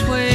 between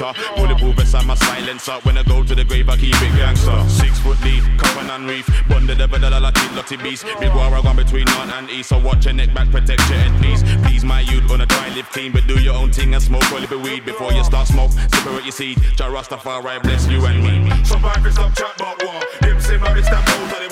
with. Bulletproof vest and my silencer. When I go to the grave, I keep it gangster. Six foot deep, coven and reef. Bond the devil, the lotty, lotty beast. Big war I gone between north and east. So watch your neck back, protect your head, please. My youth, gonna try live clean, but do your own thing and smoke a little bit weed before you start smoke. Separate your seed. Jah Rastafari bless you and me. Survivors stop chat about war. Them say my bitch that out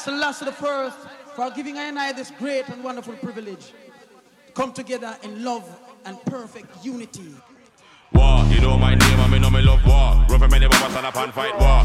Selassie the First, for giving I and I this great and wonderful privilege. Come together in love and perfect unity. War, you know my name, I mean, love war. Up and fight war.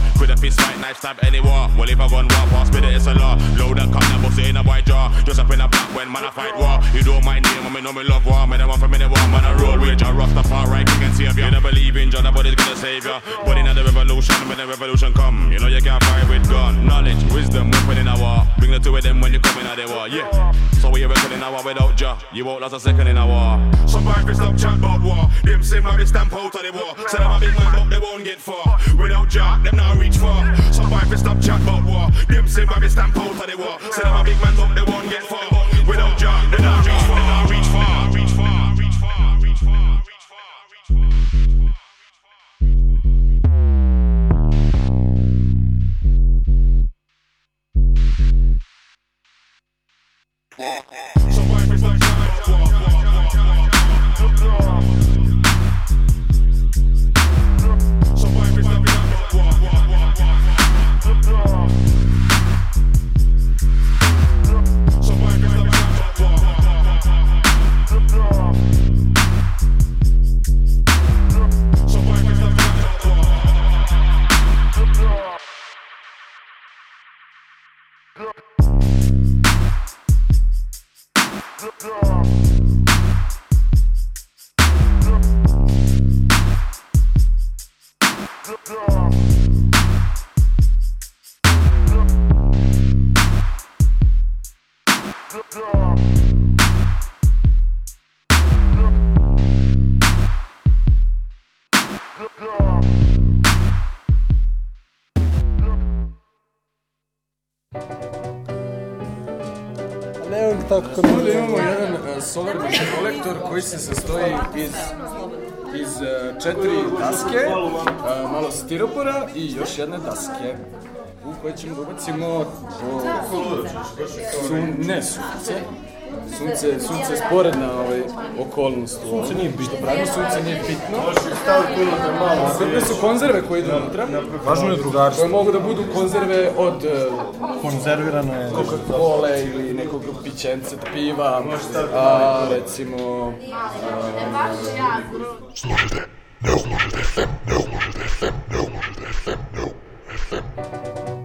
Fist fight, knife stab any war. Well, if I gun war, pass me the it's a law. Load that that bust it in a white jaw. Just up in a black when man I fight war. You know my name, I mean, know me love war. Man, I want from any war, man, I roll with ya. Rastafari, king and savior. You don't believe in Jah, nobody's gonna save ya. But in the revolution, when the revolution come, you know you can't fight with gun. Knowledge, wisdom, weapon in a war. Bring the two of them when you come in a the war, yeah. So we reckon in a war without Jah, you won't last a second in a war. Survivors stop chat about war. Them say my stamp out of the war. Say I'm a big man, but they won't get far. Without Jah, them not reach far. Survivors stop chat about war. Them say my stamp out of the war. Say I'm a big man, but they won't get far. Without Jah, they not reach far. They not reach far. Reach far. Survivors se sastoji iz iz e, četiri daske, e, malo stiropora i još jedne daske u koje ćemo da ubacimo o, sun, ne sunce, Sunce, sunce je sporedna ovaj, okolnost. Sunce nije bitno. Pravno sunce nije bitno. Sve da su konzerve koje idu unutra. Važno je drugarstvo. Koje mogu da budu konzerve od... E, Konzervirane... Coca-Cola ili nekog pićence, piva. A, recimo... Slušajte, ne umožete FM, ne umožete FM, ne umožete FM, ne uglušajte FM.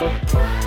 Música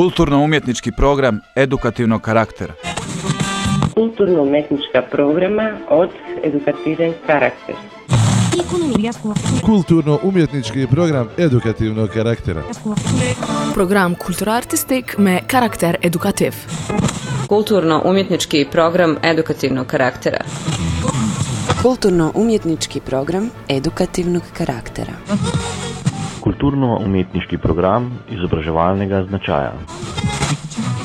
Kulturno-umjetnički program edukativnog karaktera. kulturno-umetnička programa od edukativen karakter. Kulturno-umjetnički program edukativnog karaktera. Program kulturartistik med karakter edukativ. Kulturno-umjetnički program edukativnog karaktera. Kulturno-umjetnički program edukativnog karaktera. Kulturno-umetniški program izobraževalnega značaja.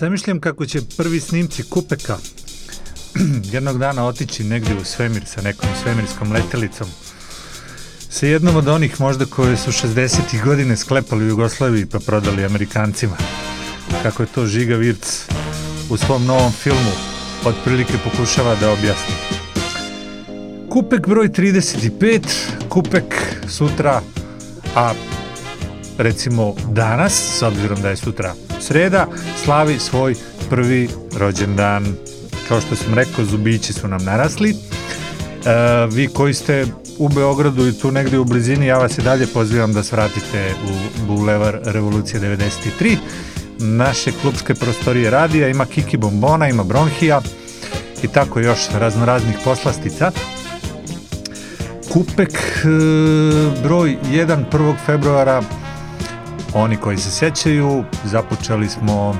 Zamišljam kako će prvi snimci Kupeka jednog dana otići negdje u svemir sa nekom svemirskom letelicom sa jednom od onih možda koje su 60. godine sklepali u Jugoslaviji pa prodali Amerikancima. Kako je to Žiga Virc u svom novom filmu otprilike pokušava da objasni. Kupek broj 35, Kupek sutra, a recimo danas, s obzirom da je sutra sreda, slavi svoj prvi rođendan. Kao što sam rekao, zubići su nam narasli. E, vi koji ste u Beogradu i tu negdje u blizini, ja vas i dalje pozivam da svratite u Bulevar Revolucije 93. Naše klubske prostorije radija, ima Kiki Bombona, ima Bronhija i tako još raznoraznih poslastica. Kupek e, broj 1. 1. februara oni koji se sjećaju, započeli smo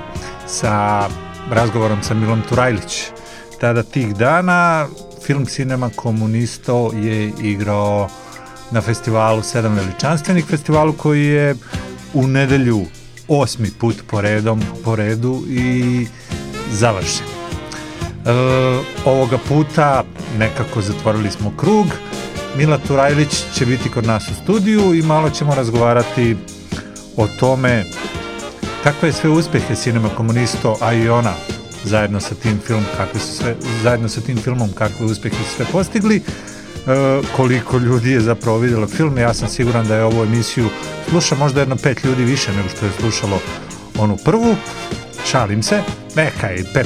sa razgovorom sa Milom Turajlić. Tada tih dana film Cinema Komunisto je igrao na festivalu Sedam veličanstvenih festivalu koji je u nedelju osmi put po, redom, po redu i završen. E, ovoga puta nekako zatvorili smo krug. Mila Turajlić će biti kod nas u studiju i malo ćemo razgovarati o tome kakve sve uspjehe Cinema Komunisto, a i ona zajedno sa tim film kakve su sve, zajedno sa tim filmom kakve uspjehe su sve postigli. koliko ljudi je zapravo vidjelo film. Ja sam siguran da je ovu emisiju sluša možda jedno pet ljudi više nego što je slušalo onu prvu. Šalim se, neka je i 15.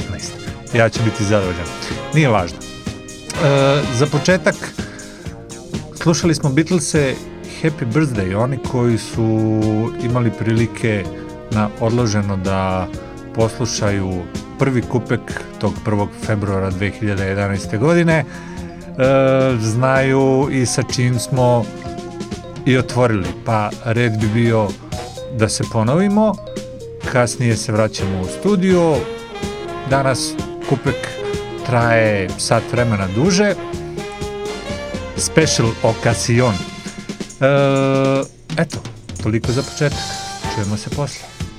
Ja ću biti zadovoljan. Nije važno. E, za početak slušali smo Beatlese Happy Birthday, oni koji su imali prilike na odloženo da poslušaju prvi kupek tog 1. februara 2011. godine, e, znaju i sa čim smo i otvorili, pa red bi bio da se ponovimo, kasnije se vraćamo u studio, danas kupek traje sat vremena duže, special occasion. E, eto, toliko za početak. Čujemo se posle.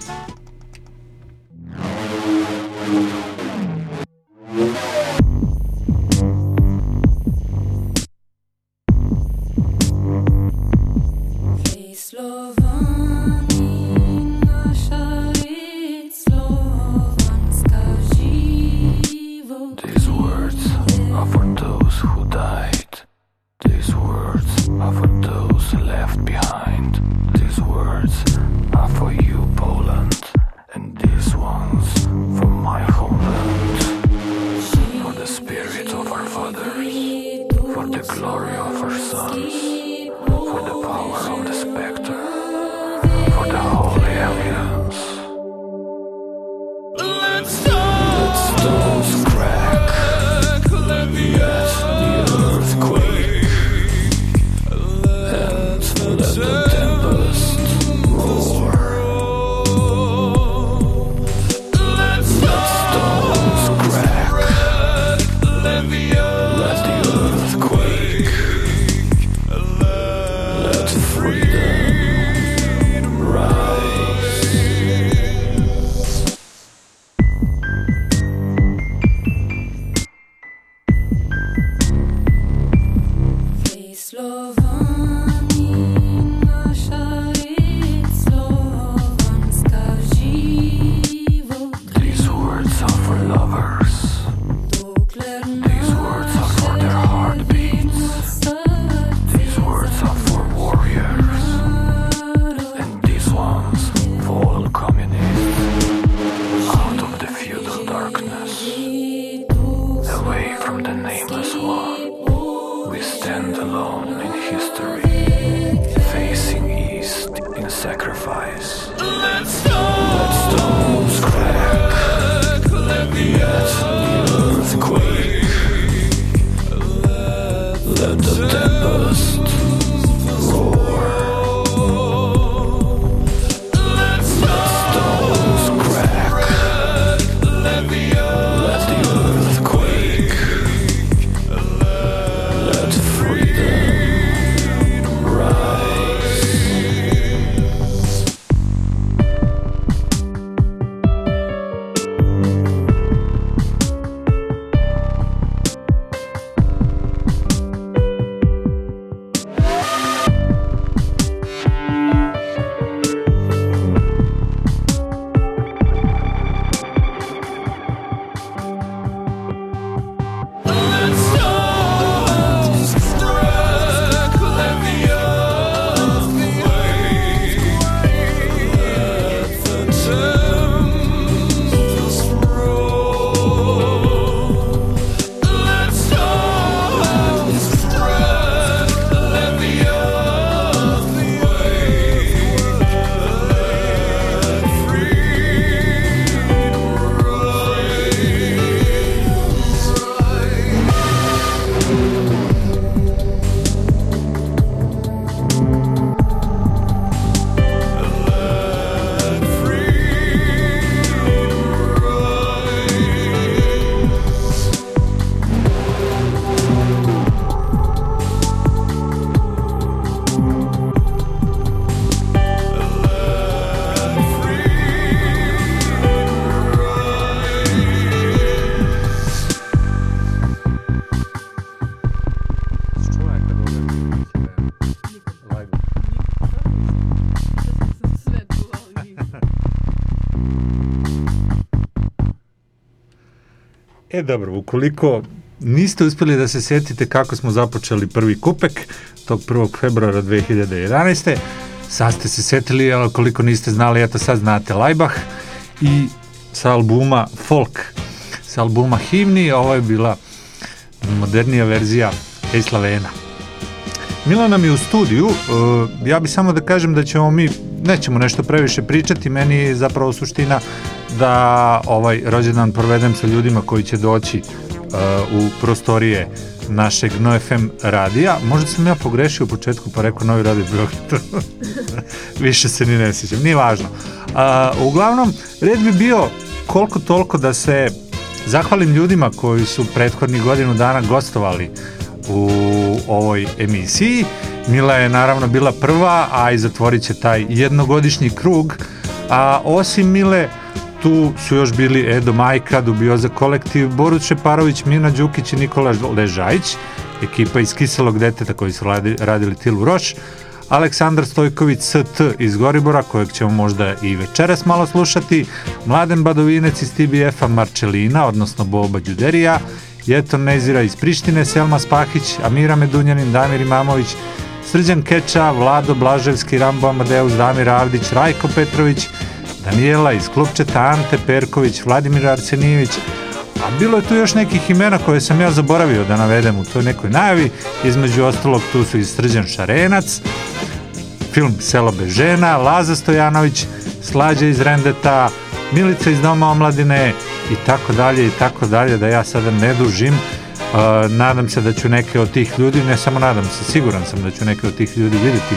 Ukoliko niste uspjeli da se sjetite kako smo započeli prvi kupek tog 1. februara 2011. Sad ste se sjetili, ali koliko niste znali, eto sad znate Lajbah i sa albuma Folk, sa albuma Himni, ovo je bila modernija verzija Ej Slavena. Mila nam je u studiju, e, ja bi samo da kažem da ćemo mi, nećemo nešto previše pričati, meni je zapravo suština da ovaj rođendan provedem sa ljudima koji će doći e, u prostorije našeg No FM radija. Možda sam ja pogrešio u početku pa rekao Novi radio Beograd. Više se ni ne sjećam, nije važno. A, uglavnom, red bi bio koliko toliko da se zahvalim ljudima koji su prethodnih godinu dana gostovali u ovoj emisiji. Mila je naravno bila prva, a i zatvorit će taj jednogodišnji krug. A osim Mile, tu su još bili Edo Majka, Dubioza kolektiv, Borut Šeparović, Mina Đukić i Nikola Ležajić, ekipa iz Kiselog deteta koji su radi- radili Tilu Roš, Aleksandar Stojković ST iz Goribora, kojeg ćemo možda i večeras malo slušati, Mladen Badovinec iz TBF-a Marčelina, odnosno Boba Đuderija, Jeton Nezira iz Prištine, Selma Spahić, Amira Medunjanin, Damir Imamović, Srđan Keča, Vlado Blaževski, Rambo Amadeus, Damir Avdić, Rajko Petrović, Danijela iz Klupčeta, Ante Perković, Vladimir Arsenijević, a bilo je tu još nekih imena koje sam ja zaboravio da navedem u toj nekoj najavi, između ostalog tu su i Srđan Šarenac, film Selo bez žena, Laza Stojanović, Slađa iz Rendeta, Milica iz Doma omladine i tako dalje i tako dalje, da ja sada ne dužim. Uh, nadam se da ću neke od tih ljudi, ne samo nadam se, siguran sam da ću neke od tih ljudi vidjeti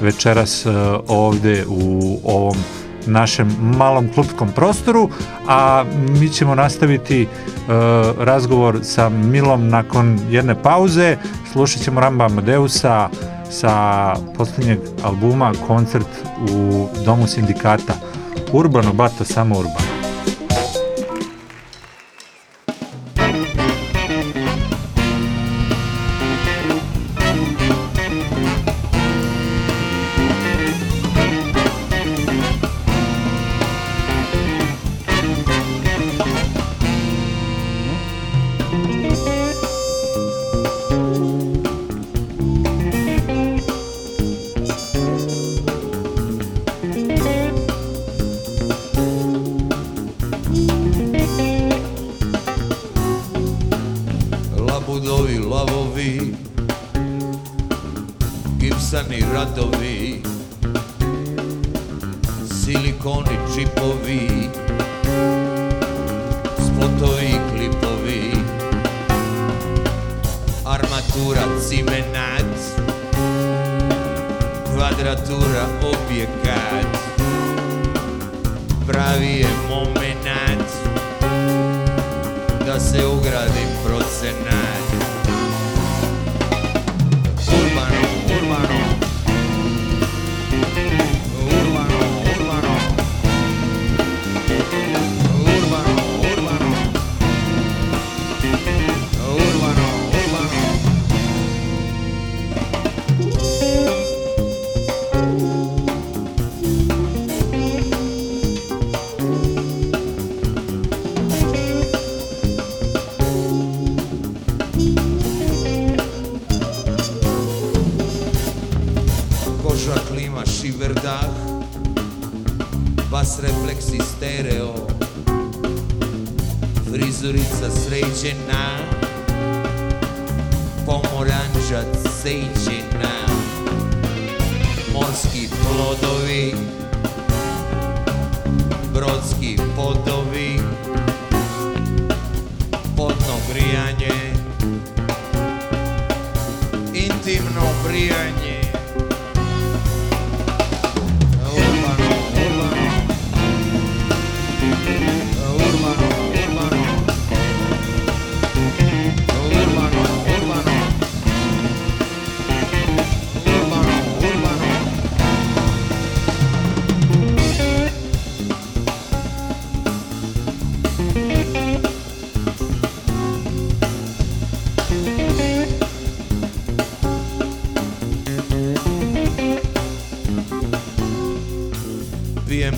večeras uh, ovde u ovom našem malom klubskom prostoru, a mi ćemo nastaviti uh, razgovor sa Milom nakon jedne pauze. Slušat ćemo Ramba Amadeusa sa posljednjeg albuma koncert u Domu sindikata. Urbano, bato, samo urbano.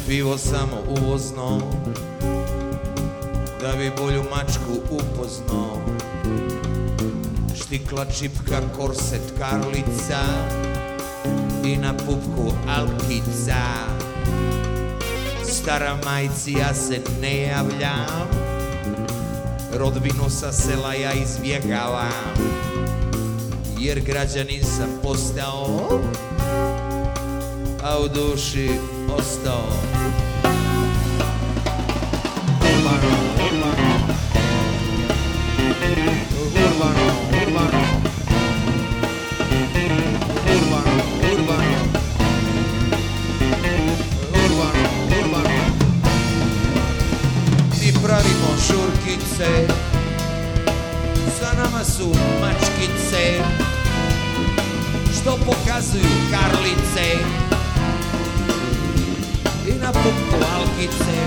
Pivo samo uvozno Da bi bolju mačku upoznao Štikla čipka, korset, karlica I na pupku alkica. Stara majci ja se ne javljam Rodbinu sa sela ja izbjegavam Jer građanin sam postao A u duši ostao. Urbano, urbano Urbano, urbano Urbano, urbano Urbano, Za nama su mačkice. Što pokazuju karlice na pupku alkice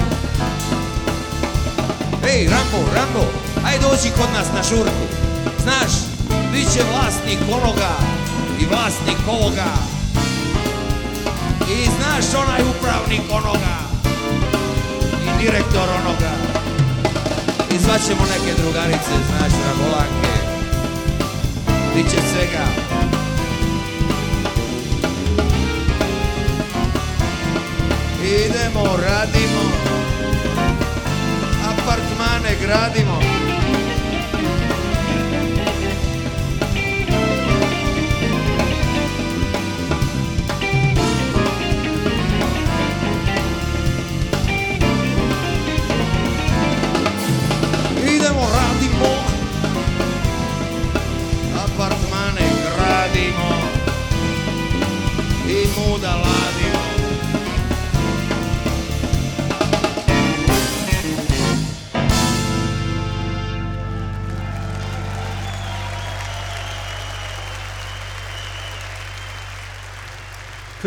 Ej, Rambo, Rambo, aj dođi kod nas na žurku. Znaš, bit će vlasnik onoga i vlasnik ovoga. I znaš onaj upravnik onoga i direktor onoga. I zvaćemo neke drugarice, znaš, rabolanke. Biće svega. Idemo, radimo apartmane gradimo.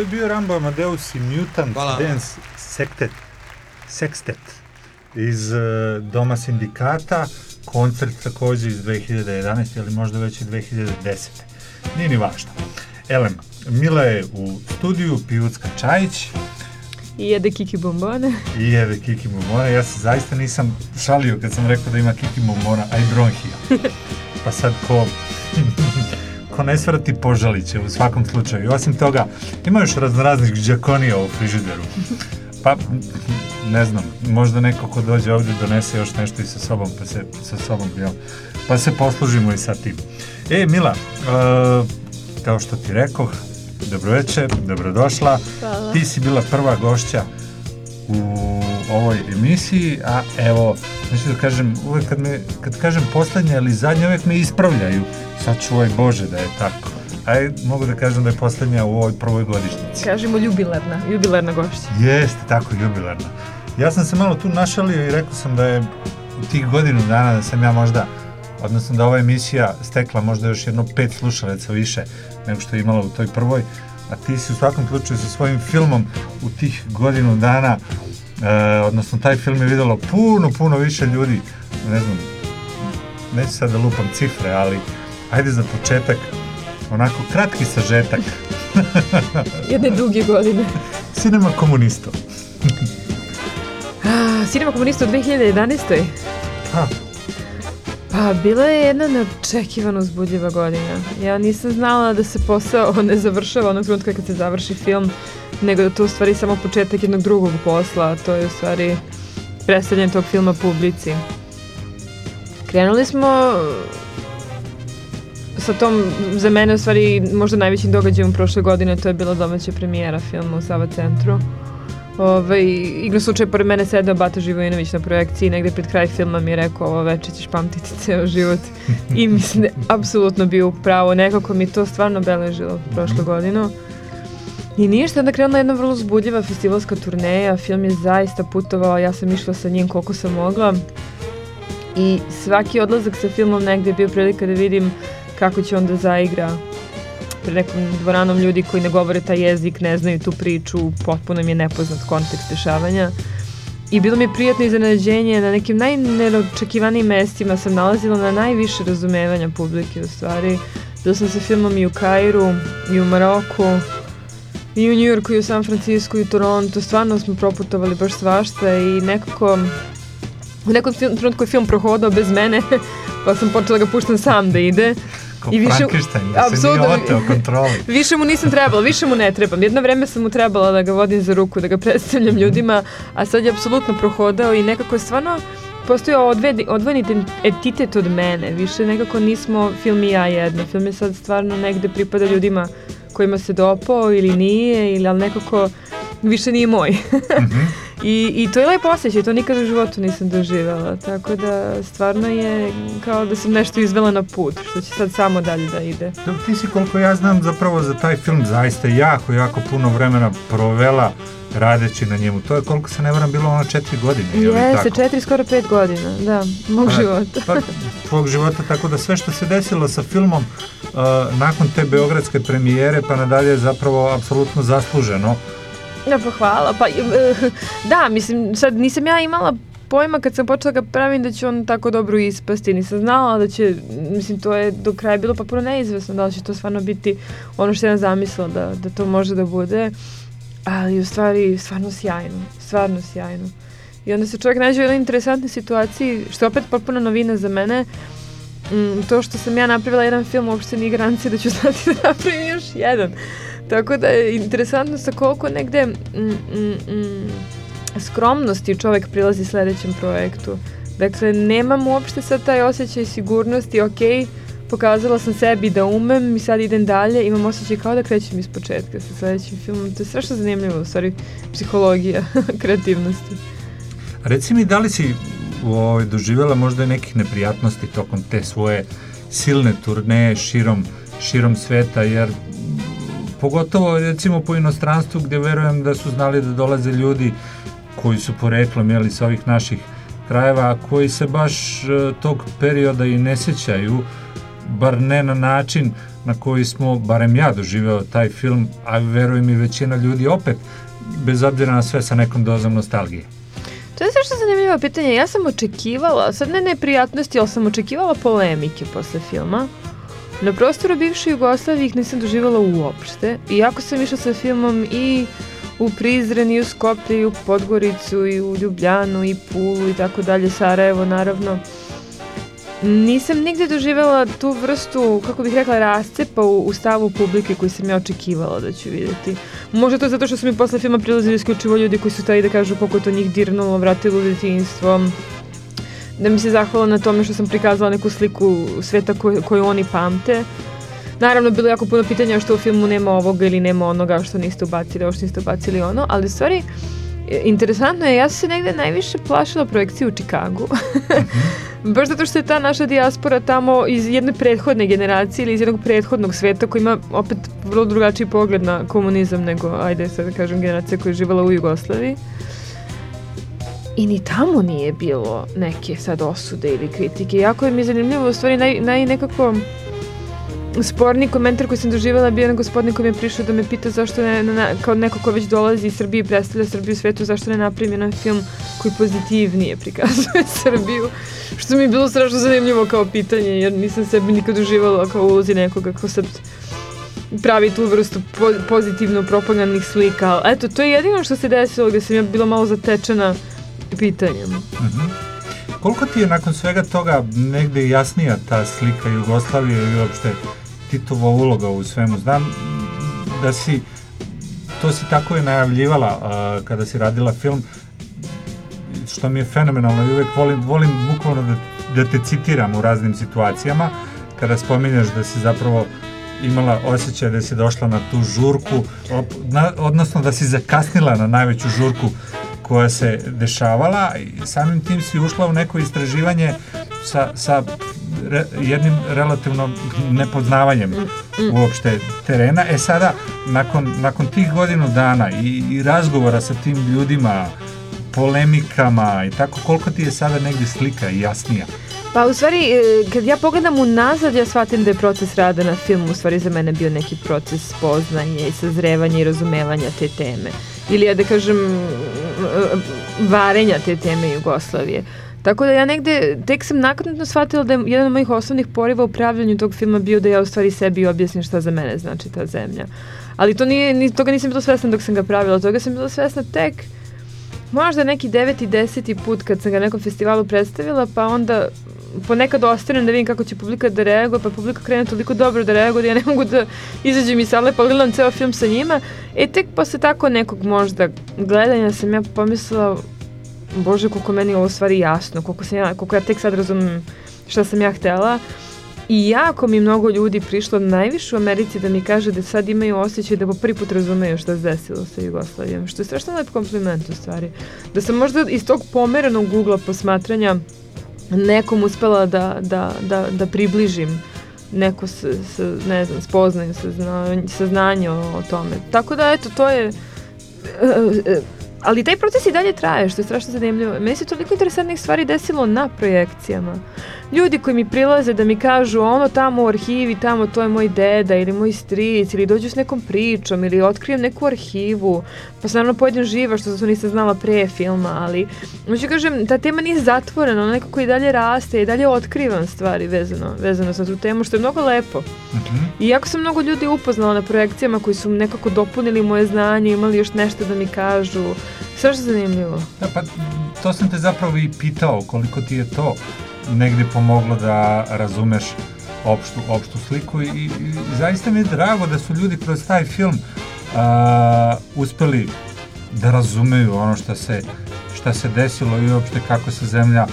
Je bio Rambo Amadeus i Mutant Hvala. Dance Sextet, Sextet iz eh, Doma sindikata, koncert takođe iz 2011. ili možda već i 2010. Nije ni važno. Elem, Mila je u studiju, Pijucka Čajić I jede kiki bombone. i jede Kiki Momora. Ja se zaista nisam šalio kad sam rekao da ima Kiki Momora, a i bronhija. Pa sad ko ko ne svrati požalit će u svakom slučaju. Osim toga, ima još raznoraznih džakonija u frižideru. Pa, ne znam, možda neko ko dođe ovdje donese još nešto i sa sobom, pa se, sa sobom, jel? Pa se poslužimo i sa tim. E, Mila, uh, kao što ti rekoh, dobroveče, dobrodošla. Hvala. Ti si bila prva gošća u ovoj emisiji, a evo, znači da kažem, uvek kad, me, kad kažem poslednja ili zadnja, uvek me ispravljaju. Sad čuvaj Bože da je tako. Aj, mogu da kažem da je poslednja u ovoj prvoj godišnjici. Kažemo jubilarna, jubilarna gošća. Jeste, tako, jubilarna. Ja sam se malo tu našalio i rekao sam da je u tih godinu dana da sam ja možda, odnosno da ova emisija stekla možda još jedno pet slušalaca više nego što je imala u toj prvoj, a ti si u svakom slučaju sa svojim filmom u tih godinu dana, e, odnosno taj film je videlo puno, puno više ljudi, ne znam, neću sad da lupam cifre, ali ajde za početak, onako kratki sažetak. Jedne duge godine. Cinema komunisto. Cinema komunista u 2011. Ha. Pa, bila je jedna neočekivano uzbudljiva godina. Ja nisam znala da se posao ne završava onog trenutka kad se završi film, nego da to u stvari samo početak jednog drugog posla, a to je u stvari predstavljanje tog filma publici. Krenuli smo sa tom, za mene u stvari možda najvećim događajem prošle godine, to je bila domaća premijera filma u Sava centru. Ovaj, igno slučaj, pored mene sedeo Bata Živojinović na projekciji, negde pred kraj filma mi je rekao ovo veče ćeš pamtiti ceo život. I mislim da je apsolutno bio pravo, nekako mi to stvarno beležilo prošlu godinu. I ništa, onda krenula jedna vrlo uzbudljiva festivalska turneja, film je zaista putovao, ja sam išla sa njim koliko sam mogla. I svaki odlazak sa filmom negde je bio prilika da vidim kako će on da zaigra pred nekom dvoranom ljudi koji ne govore taj jezik, ne znaju tu priču, potpuno mi je nepoznat kontekst dešavanja. I bilo mi je prijatno iznenađenje, na nekim najneočekivanijim mestima sam nalazila na najviše razumevanja publike u stvari. Bila sam sa filmom i u Kairu, i u Maroku, i u Njujorku, i u San Francisco, i u Toronto. Stvarno smo proputovali baš svašta i nekako u nekom trenutku je film prohodao bez mene, pa sam počela ga puštam sam da ide. Ko I više- Frankenstein, da se nije oteo kontroli. Više mu nisam trebala, više mu ne trebam. Jedno vreme sam mu trebala da ga vodim za ruku, da ga predstavljam ljudima, a sad je apsolutno prohodao i nekako je stvarno postojao odvedi, odvojeni entitet od mene. Više nekako nismo film i ja jedno. Film je sad stvarno negde pripada ljudima kojima se dopao ili nije, ili ali nekako više nije moj. I, I to je lepo osjećaj, to nikad u životu nisam doživjela, tako da stvarno je kao da sam nešto izvela na put, što će sad samo dalje da ide. Dok ti si, koliko ja znam, zapravo za taj film zaista jako, jako puno vremena provela radeći na njemu. To je, koliko se ne varam, bilo ono četiri godine, Jeste, četiri, skoro pet godina, da, mog Pa, života. Pa, tvog života, tako da sve što se desilo sa filmom uh, nakon te beogradske premijere pa nadalje je zapravo apsolutno zasluženo. Pa hvala. Pa, eh, da, mislim, sad nisam ja imala pojma kad sam počela ga pravim da će on tako dobro ispasti. Nisam znala da će, mislim, to je do kraja bilo pa puno neizvesno da li će to stvarno biti ono što ja zamislila da, da to može da bude. Ali u stvari stvarno sjajno, stvarno sjajno. I onda se čovjek nađe u jednoj interesantnoj situaciji, što je opet potpuno novina za mene, mm, to što sam ja napravila jedan film uopšte nije garancija da ću znati da napravim još jedan. Tako da je interesantno sa koliko negde mm, mm, mm, skromnosti čovjek prilazi sledećem projektu. Dakle, nemam uopšte sad taj osjećaj sigurnosti, ok, pokazala sam sebi da umem i sad idem dalje, imam osjećaj kao da krećem iz početka sa sledećim filmom. To je strašno zanimljivo, u stvari, psihologija kreativnosti. Reci mi, da li si ovaj, doživjela možda nekih neprijatnosti tokom te svoje silne turneje širom, širom sveta, jer pogotovo recimo po inostranstvu gdje verujem da su znali da dolaze ljudi koji su poreklom jeli, sa ovih naših krajeva, koji se baš e, tog perioda i ne sjećaju, bar ne na način na koji smo, barem ja doživeo taj film, a verujem i većina ljudi opet, bez obzira na sve sa nekom dozom nostalgije. To je strašno zanimljivo pitanje. Ja sam očekivala, sad ne neprijatnosti, ali sam očekivala polemike posle filma. Na prostoru bivše Jugoslavije ih nisam doživala uopšte. Iako sam išla sa filmom i u Prizren, i u Skoplje, i u Podgoricu, i u Ljubljanu, i Pulu, i tako dalje, Sarajevo, naravno. Nisam nigde doživjela tu vrstu, kako bih rekla, rascepa u, u stavu publike koji sam ja očekivala da ću vidjeti. Možda to zato što su mi posle filma prilazili isključivo ljudi koji su taj da kažu koliko to njih dirnulo, vratilo u djetinjstvo. Da mi se zahvala na tome što sam prikazala neku sliku sveta koju, koju oni pamte. Naravno, bilo je jako puno pitanja što u filmu nema ovoga ili nema onoga, što niste ubacili, ovo što niste ubacili ono, ali stvari, e, interesantno je, ja sam se negde najviše plašila projekcije u Čikagu. Baš zato što je ta naša dijaspora tamo iz jedne prethodne generacije ili iz jednog prethodnog sveta koji ima opet vrlo drugačiji pogled na komunizam nego, ajde sad da kažem, generacija koja je živala u Jugoslaviji. I ni tamo nije bilo neke sad osude ili kritike. Jako je mi zanimljivo, u stvari naj, naj nekako sporni komentar koji sam doživjela bio na gospodin koji mi je prišao da me pita zašto ne, na, kao neko ko već dolazi iz Srbije i predstavlja Srbiju u svetu, zašto ne napravim jedan film koji pozitivnije prikazuje Srbiju. Što mi je bilo strašno zanimljivo kao pitanje, jer nisam sebi nikad uživala kao ulozi nekoga ko sad pravi tu vrstu po, pozitivno propagandnih slika. Eto, to je jedino što se desilo gdje sam ja bila malo zatečena pitanjem. Mhm. Koliko ti je nakon svega toga negde jasnija ta slika Jugoslavije i uopšte Titova uloga u svemu? Znam da si, to si tako i najavljivala a, kada si radila film, što mi je fenomenalno i uvek volim, volim bukvalno da, da te citiram u raznim situacijama, kada spominješ da si zapravo imala osjećaj da si došla na tu žurku, odnosno da si zakasnila na najveću žurku koja se dešavala i samim tim si ušla u neko istraživanje sa, sa re, jednim relativno nepoznavanjem uopšte terena. E sada, nakon, nakon tih godinu dana i, i razgovora sa tim ljudima, polemikama i tako, koliko ti je sada negdje slika jasnija? Pa u stvari, e, kad ja pogledam unazad, ja shvatim da je proces rada na filmu u stvari za mene bio neki proces spoznanja i sazrevanja i razumevanja te teme. Ili ja da kažem varenja te teme Jugoslavije. Tako da ja negde, tek sam naknadno shvatila da je jedan od mojih osnovnih poriva u pravljanju tog filma bio da ja u stvari sebi objasnim šta za mene znači ta zemlja. Ali to nije, ni, toga nisam bila svesna dok sam ga pravila, toga sam bila svesna tek možda neki deveti, deseti put kad sam ga nekom festivalu predstavila, pa onda ponekad ostanem da vidim kako će publika da reaguje, pa publika krene toliko dobro da reaguje da ja ne mogu da izađem iz sale pa gledam ceo film sa njima. E tek posle tako nekog možda gledanja sam ja pomislila Bože, koliko meni ovo stvari jasno, koliko, sam ja, koliko ja tek sad razumem šta sam ja htela. I jako mi mnogo ljudi prišlo najviše u Americi da mi kaže da sad imaju osjećaj da po prvi put razumeju šta se desilo sa Jugoslavijom, što je strašno lep kompliment u stvari. Da sam možda iz tog pomerenog ugla posmatranja nekom uspela da, da, da, da približim neko s, s, ne znam, spoznaju, saznanje, saznanje o, o tome. Tako da, eto, to je... Ali taj proces i dalje traje, što je strašno zanimljivo. Meni se toliko interesantnih stvari desilo na projekcijama. Ljudi koji mi prilaze da mi kažu ono tamo u arhivi, tamo to je moj deda ili moj stric ili dođu s nekom pričom ili otkrijem neku arhivu, pa se naravno pojedem živa što sam nisam znala pre filma, ali znači kažem, ta tema nije zatvorena, ona nekako i dalje raste i dalje otkrivam stvari vezano, vezano za tu temu, što je mnogo lepo. I jako sam mnogo ljudi upoznala na projekcijama koji su nekako dopunili moje znanje, imali još nešto da mi kažu. Strašno zanimljivo. Da, pa to sam te zapravo i pitao, koliko ti je to negdje pomoglo da razumeš opštu, opštu sliku i, i, i zaista mi je drago da su ljudi kroz taj film a, uspeli da razumeju ono što se, šta se desilo i uopšte kako se zemlja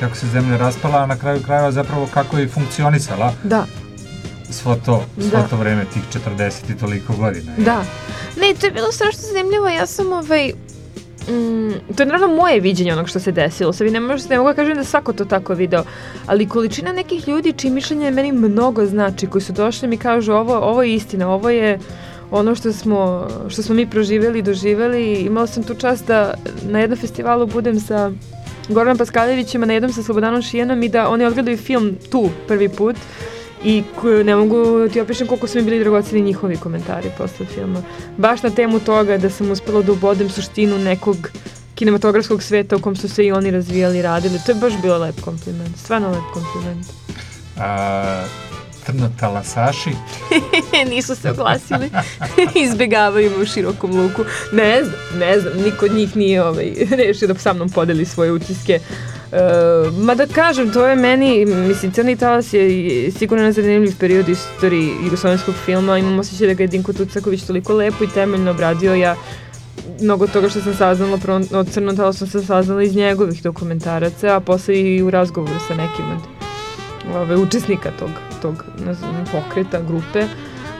kako se zemlja raspala, a na kraju krajeva zapravo kako je funkcionisala. Da. Svo to, svo Da. to vreme, tih 40 i toliko godina. Da. Ne, to je bilo strašno zanimljivo. Ja sam ovaj... Mm, to je naravno moje viđenje onog što se desilo. Sad ne, možete, ne mogu da kažem da svako to tako video. Ali količina nekih ljudi čiji mišljenje meni mnogo znači, koji su došli mi kažu ovo, ovo je istina, ovo je ono što smo, što smo mi proživjeli i doživjeli. Imala sam tu čast da na jednom festivalu budem sa Goranom Paskaljevićem, a na jednom sa Slobodanom Šijanom i da oni odgledaju film tu prvi put i ne mogu ti opišem koliko su mi bili dragoceni njihovi komentari posle filma. Baš na temu toga da sam uspela da ubodem suštinu nekog kinematografskog sveta u kom su se i oni razvijali i radili. To je baš bio lep kompliment, stvarno lep kompliment. A, Trnotalasaši, Nisu se oglasili. Izbegavaju me u širokom luku. Ne znam, ne znam, niko od njih nije ovaj, rešio da sa mnom podeli svoje utiske. Uh, ma da kažem, to je meni, mislim, Crni talas je sigurno na zanimljiv period istoriji jugoslovenskog filma. Imam osjećaj da ga je Dinko Tucaković toliko lepo i temeljno obradio. Ja mnogo toga što sam saznala prvo od Crnom talasu sam saznala iz njegovih dokumentaraca, a posle i u razgovoru sa nekim od ove, učesnika tog, tog znam, pokreta, grupe.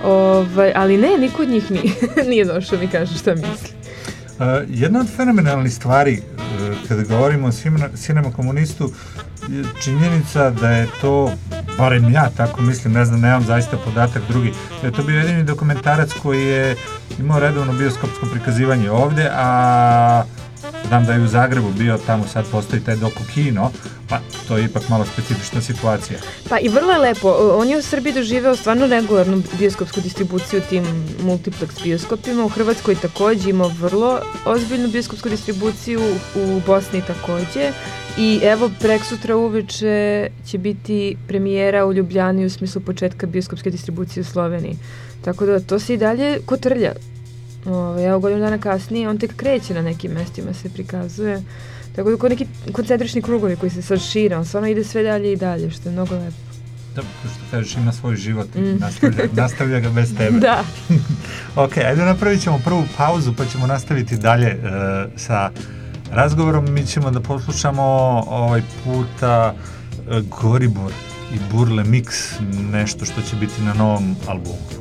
Ovaj, ali ne, niko od njih mi nije došao mi kaže šta misli. Uh, jedna od fenomenalnih stvari kada govorimo o cinema komunistu je činjenica da je to, barem ja tako mislim, ne znam, nemam zaista podatak drugi, da je to bio jedini dokumentarac koji je imao redovno bioskopsko prikazivanje ovde, a znam da je u Zagrebu bio, tamo sad postoji taj doku kino, pa to je ipak malo specifična situacija. Pa i vrlo je lepo. On je u Srbiji doživeo stvarno regularnu bioskopsku distribuciju tim multiplex bioskopima. U Hrvatskoj takođe imao vrlo ozbiljnu bioskopsku distribuciju, u Bosni takođe. I evo, prek sutra uveče će biti premijera u Ljubljani u smislu početka bioskopske distribucije u Sloveniji. Tako da to se i dalje kotrlja. Ovaj, evo godinu dana kasnije, on tek kreće na nekim mestima se prikazuje. Tako da kao neki koncentrični krugovi koji se sad šire, on stvarno ide sve dalje i dalje, što je mnogo lepo. Da, što kažeš, ima svoj život i Mm. nastavlja, nastavlja ga bez tebe. Da. ok, ajde napravit ćemo prvu pauzu pa ćemo nastaviti dalje e, sa razgovorom. Mi ćemo da poslušamo ovaj puta e, Goribor i Burle Mix, nešto što će biti na novom albumu.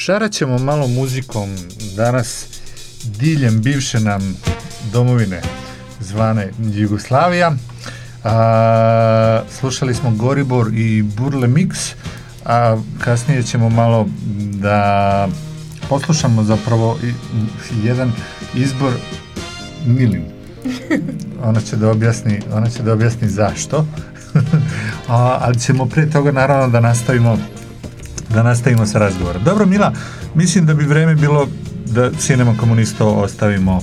Šarat ćemo malo muzikom danas diljem bivše nam domovine zvane Jugoslavija. A, slušali smo Goribor i Burle Mix, a kasnije ćemo malo da poslušamo zapravo jedan izbor Milin. Ona će da objasni, ona će da objasni zašto. a, ali ćemo pre toga naravno da nastavimo da nastavimo sa razgovorom. Dobro, Mila, mislim da bi vreme bilo da Cinema Komunisto ostavimo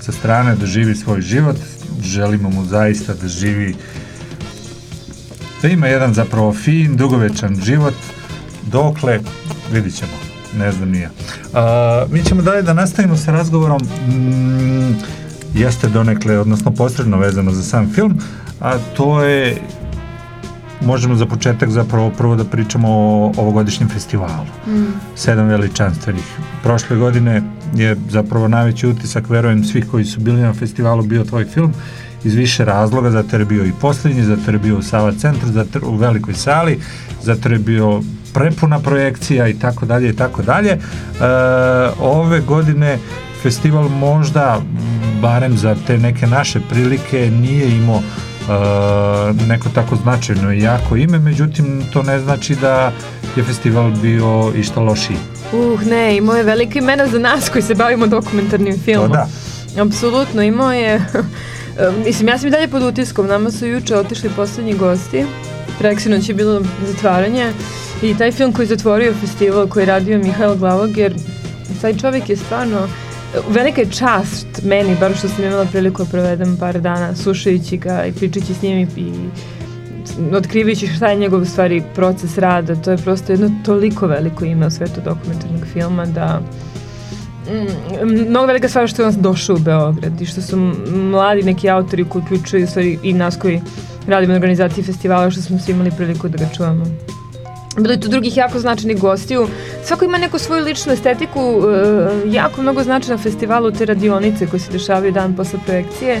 sa strane, da živi svoj život. Želimo mu zaista da živi da ima jedan zapravo fin, dugovečan život. Dokle, vidit ćemo. Ne znam nija. A, mi ćemo dalje da nastavimo sa razgovorom. Mm, jeste donekle, odnosno posredno vezano za sam film, a to je možemo za početak zapravo prvo da pričamo o ovogodišnjem festivalu. Mm. Sedam veličanstvenih. Prošle godine je zapravo najveći utisak, verujem, svih koji su bili na festivalu bio tvoj film iz više razloga, zato je bio i posljednji, zato je bio u Sava centru, zato u velikoj sali, zato je bio prepuna projekcija i tako dalje i tako dalje. E, ove godine festival možda, barem za te neke naše prilike, nije imao neko tako značajno i jako ime, međutim to ne znači da je festival bio išta lošiji. Uh, ne, imao je velike imena za nas koji se bavimo dokumentarnim filmom. To da. Apsolutno, imao je... Mislim, ja sam i dalje pod utiskom. Nama su juče otišli poslednji gosti. Preksinoć je bilo zatvaranje. I taj film koji je zatvorio festival, koji je radio Mihajl Glavoger, taj čovjek je stvarno... Velika je čast meni, bar što sam imala priliku da provedem par dana slušajući ga i pričajući s njim i, otkrivajući šta je njegov stvari proces rada, to je prosto jedno toliko veliko ime u svetu dokumentarnog filma da mm, mnogo velika stvar što je on došao u Beograd i što su mladi neki autori koji uključuju stvari i nas koji radimo na organizaciji festivala što smo svi imali priliku da ga čujemo. Bilo je tu drugih jako značajnih gostiju. Svako ima neku svoju ličnu estetiku, e, jako mnogo značaj na festivalu te radionice koje se dešavaju dan posle projekcije,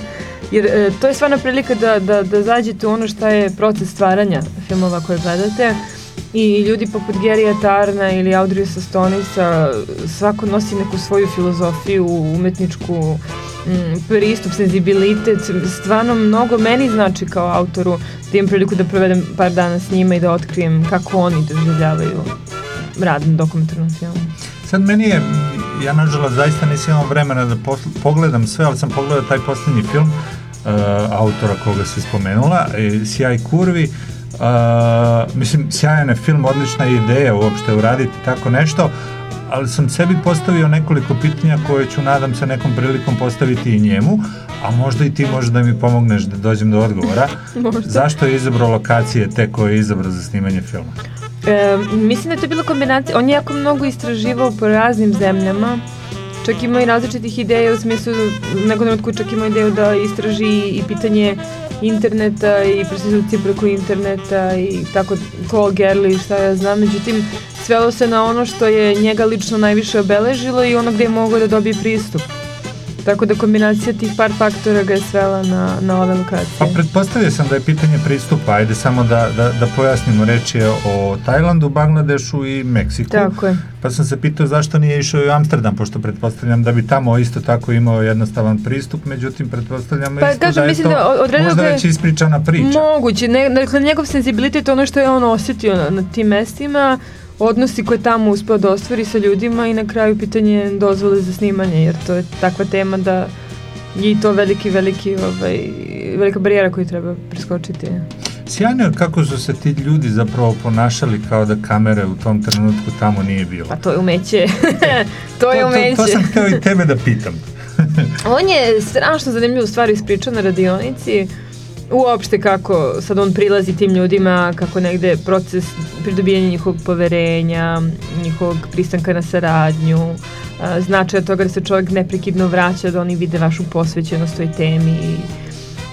jer e, to je stvarno prilika da, da, da zađete u ono šta je proces stvaranja filmova koje gledate i ljudi poput Gerija Tarna ili Audrisa Stonisa svako nosi neku svoju filozofiju umetničku mm, pristup, senzibilitet, stvarno mnogo meni znači kao autoru da imam priliku da provedem par dana s njima i da otkrijem kako oni doživljavaju rad na dokumentarnom filmu. Sad meni je, ja nažalost zaista nisam imao vremena da posl- pogledam sve, ali sam pogledao taj posljednji film uh, autora koga si spomenula, e, Sjaj kurvi, Uh, mislim, sjajan je film, odlična je ideja uopšte uraditi tako nešto, ali sam sebi postavio nekoliko pitanja koje ću, nadam se, nekom prilikom postaviti i njemu, a možda i ti možeš da mi pomogneš da dođem do odgovora. Zašto je izabrao lokacije te koje je izabrao za snimanje filma? E, mislim da je to bila kombinacija, on je jako mnogo istraživao po raznim zemljama, čak ima i različitih ideja u smislu, u nekom trenutku čak ima ideju da istraži i pitanje interneta i prostitucije preko interneta i tako call girly, šta ja znam, međutim svelo se na ono što je njega lično najviše obeležilo i ono gde je mogao da dobije pristup. Tako da kombinacija tih par faktora ga je svela na, na ove lokacije. Pa pretpostavio sam da je pitanje pristupa, ajde samo da, da, da pojasnimo, reč je o Tajlandu, Bangladešu i Meksiku. Tako je. Pa sam se pitao zašto nije išao i u Amsterdam, pošto pretpostavljam da bi tamo isto tako imao jednostavan pristup, međutim pretpostavljam Pa, isto kažem, da je mislim to da možda već ispričana priča. Moguće, ne, dakle njegov senzibilitet, ono što je on osetio na, na tim mestima, odnosi koje je tamo uspeo da ostvari sa ljudima i na kraju pitanje dozvole za snimanje, jer to je takva tema da je i to veliki, veliki, ovaj, velika barijera koju treba preskočiti. Sjajno je kako su se ti ljudi zapravo ponašali kao da kamere u tom trenutku tamo nije bilo. Pa to je umeće. to je to, umeće. to, to sam hteo i tebe da pitam. On je strašno zanimljivu stvar ispričao na radionici, uopšte kako sad on prilazi tim ljudima, kako negde proces pridobijanja njihovog poverenja, njihovog pristanka na saradnju, značaja toga da se čovjek neprekidno vraća, da oni vide vašu posvećenost toj temi i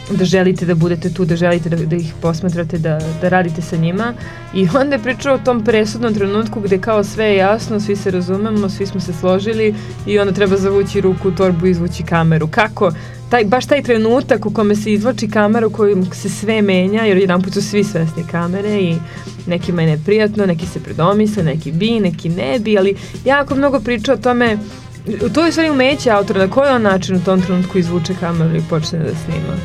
da želite da budete tu, da želite da, da ih posmatrate, da, da radite sa njima. I onda je pričao o tom presudnom trenutku gde kao sve je jasno, svi se razumemo, svi smo se složili i onda treba zavući ruku u torbu i izvući kameru. Kako? Taj, baš taj trenutak u kome se izvlači kamera u kojom se sve menja, jer jedan put su svi svesni kamere i nekima je neprijatno, neki se predomisle, neki bi, neki ne bi, ali jako mnogo priča o tome to je sve umeće autora, na koji on način u tom trenutku izvuče kameru i počne da snima.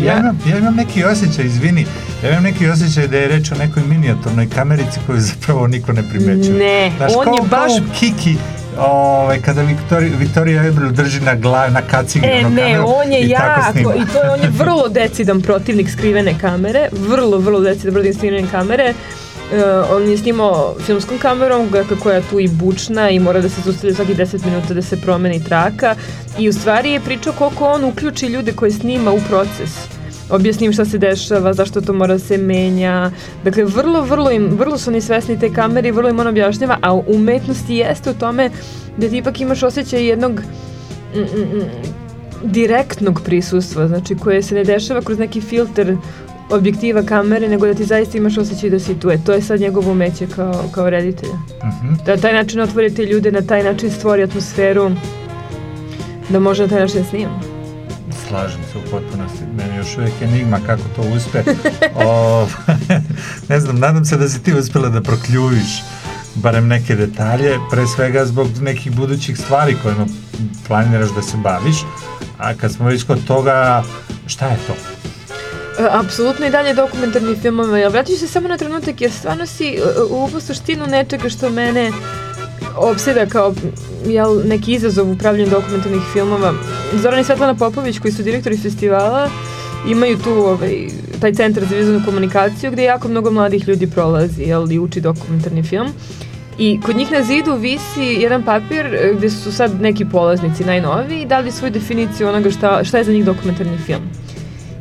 Ja imam, ja imam neki osjećaj, izvini, ja imam neki osjećaj da je reč o nekoj minijaturnoj kamerici koju zapravo niko ne primećuje. Ne, Znaš, on kao, je baš... Kao Kiki, ovaj, kada Viktori, Viktorija Ebril drži na, glav, na kacigi E, ono ne, kameru on je i jako, i to je, on je vrlo decidan protivnik skrivene kamere, vrlo, vrlo decidan protivnik skrivene kamere. Uh, on je snimao filmskom kamerom dakle, koja je tu i bučna i mora da se zustavlja svaki 10 minuta da se promeni traka. I u stvari je pričao koliko on uključi ljude koje snima u proces objasni im šta se dešava, zašto to mora da se menja. Dakle, vrlo, vrlo, im, vrlo su oni svesni te kamere i vrlo im on objašnjava, a umetnost jeste u tome da ti ipak imaš osjećaj jednog mm, mm, mm, direktnog prisustva, znači koje se ne dešava kroz neki filter objektiva kamere, nego da ti zaista imaš osjećaj da si tu. E, to je sad njegovo umeće kao, kao reditelja. Mhm. Da na taj način otvori te ljude, na taj način stvori atmosferu da može na taj način da snima. Slažem se u potpunosti. Meni još uvijek enigma kako to uspe. o, ne znam, nadam se da si ti uspjela da prokljuviš barem neke detalje, pre svega zbog nekih budućih stvari kojima planiraš da se baviš. A kad smo već kod toga, šta je to? E, Apsolutno i dalje dokumentarni filmove, vratit ću se samo na trenutak jer stvarno si e, uvo suštinu nečega što mene opseda kao jel, neki izazov u pravljenju dokumentarnih filmova. Zoran i Svetlana Popović koji su direktori festivala imaju tu ovaj, taj centar za vizualnu komunikaciju gdje jako mnogo mladih ljudi prolazi jel, i uči dokumentarni film. I kod njih na zidu visi jedan papir e, gdje su sad neki polaznici najnoviji dali svoju definiciju onoga šta, šta je za njih dokumentarni film.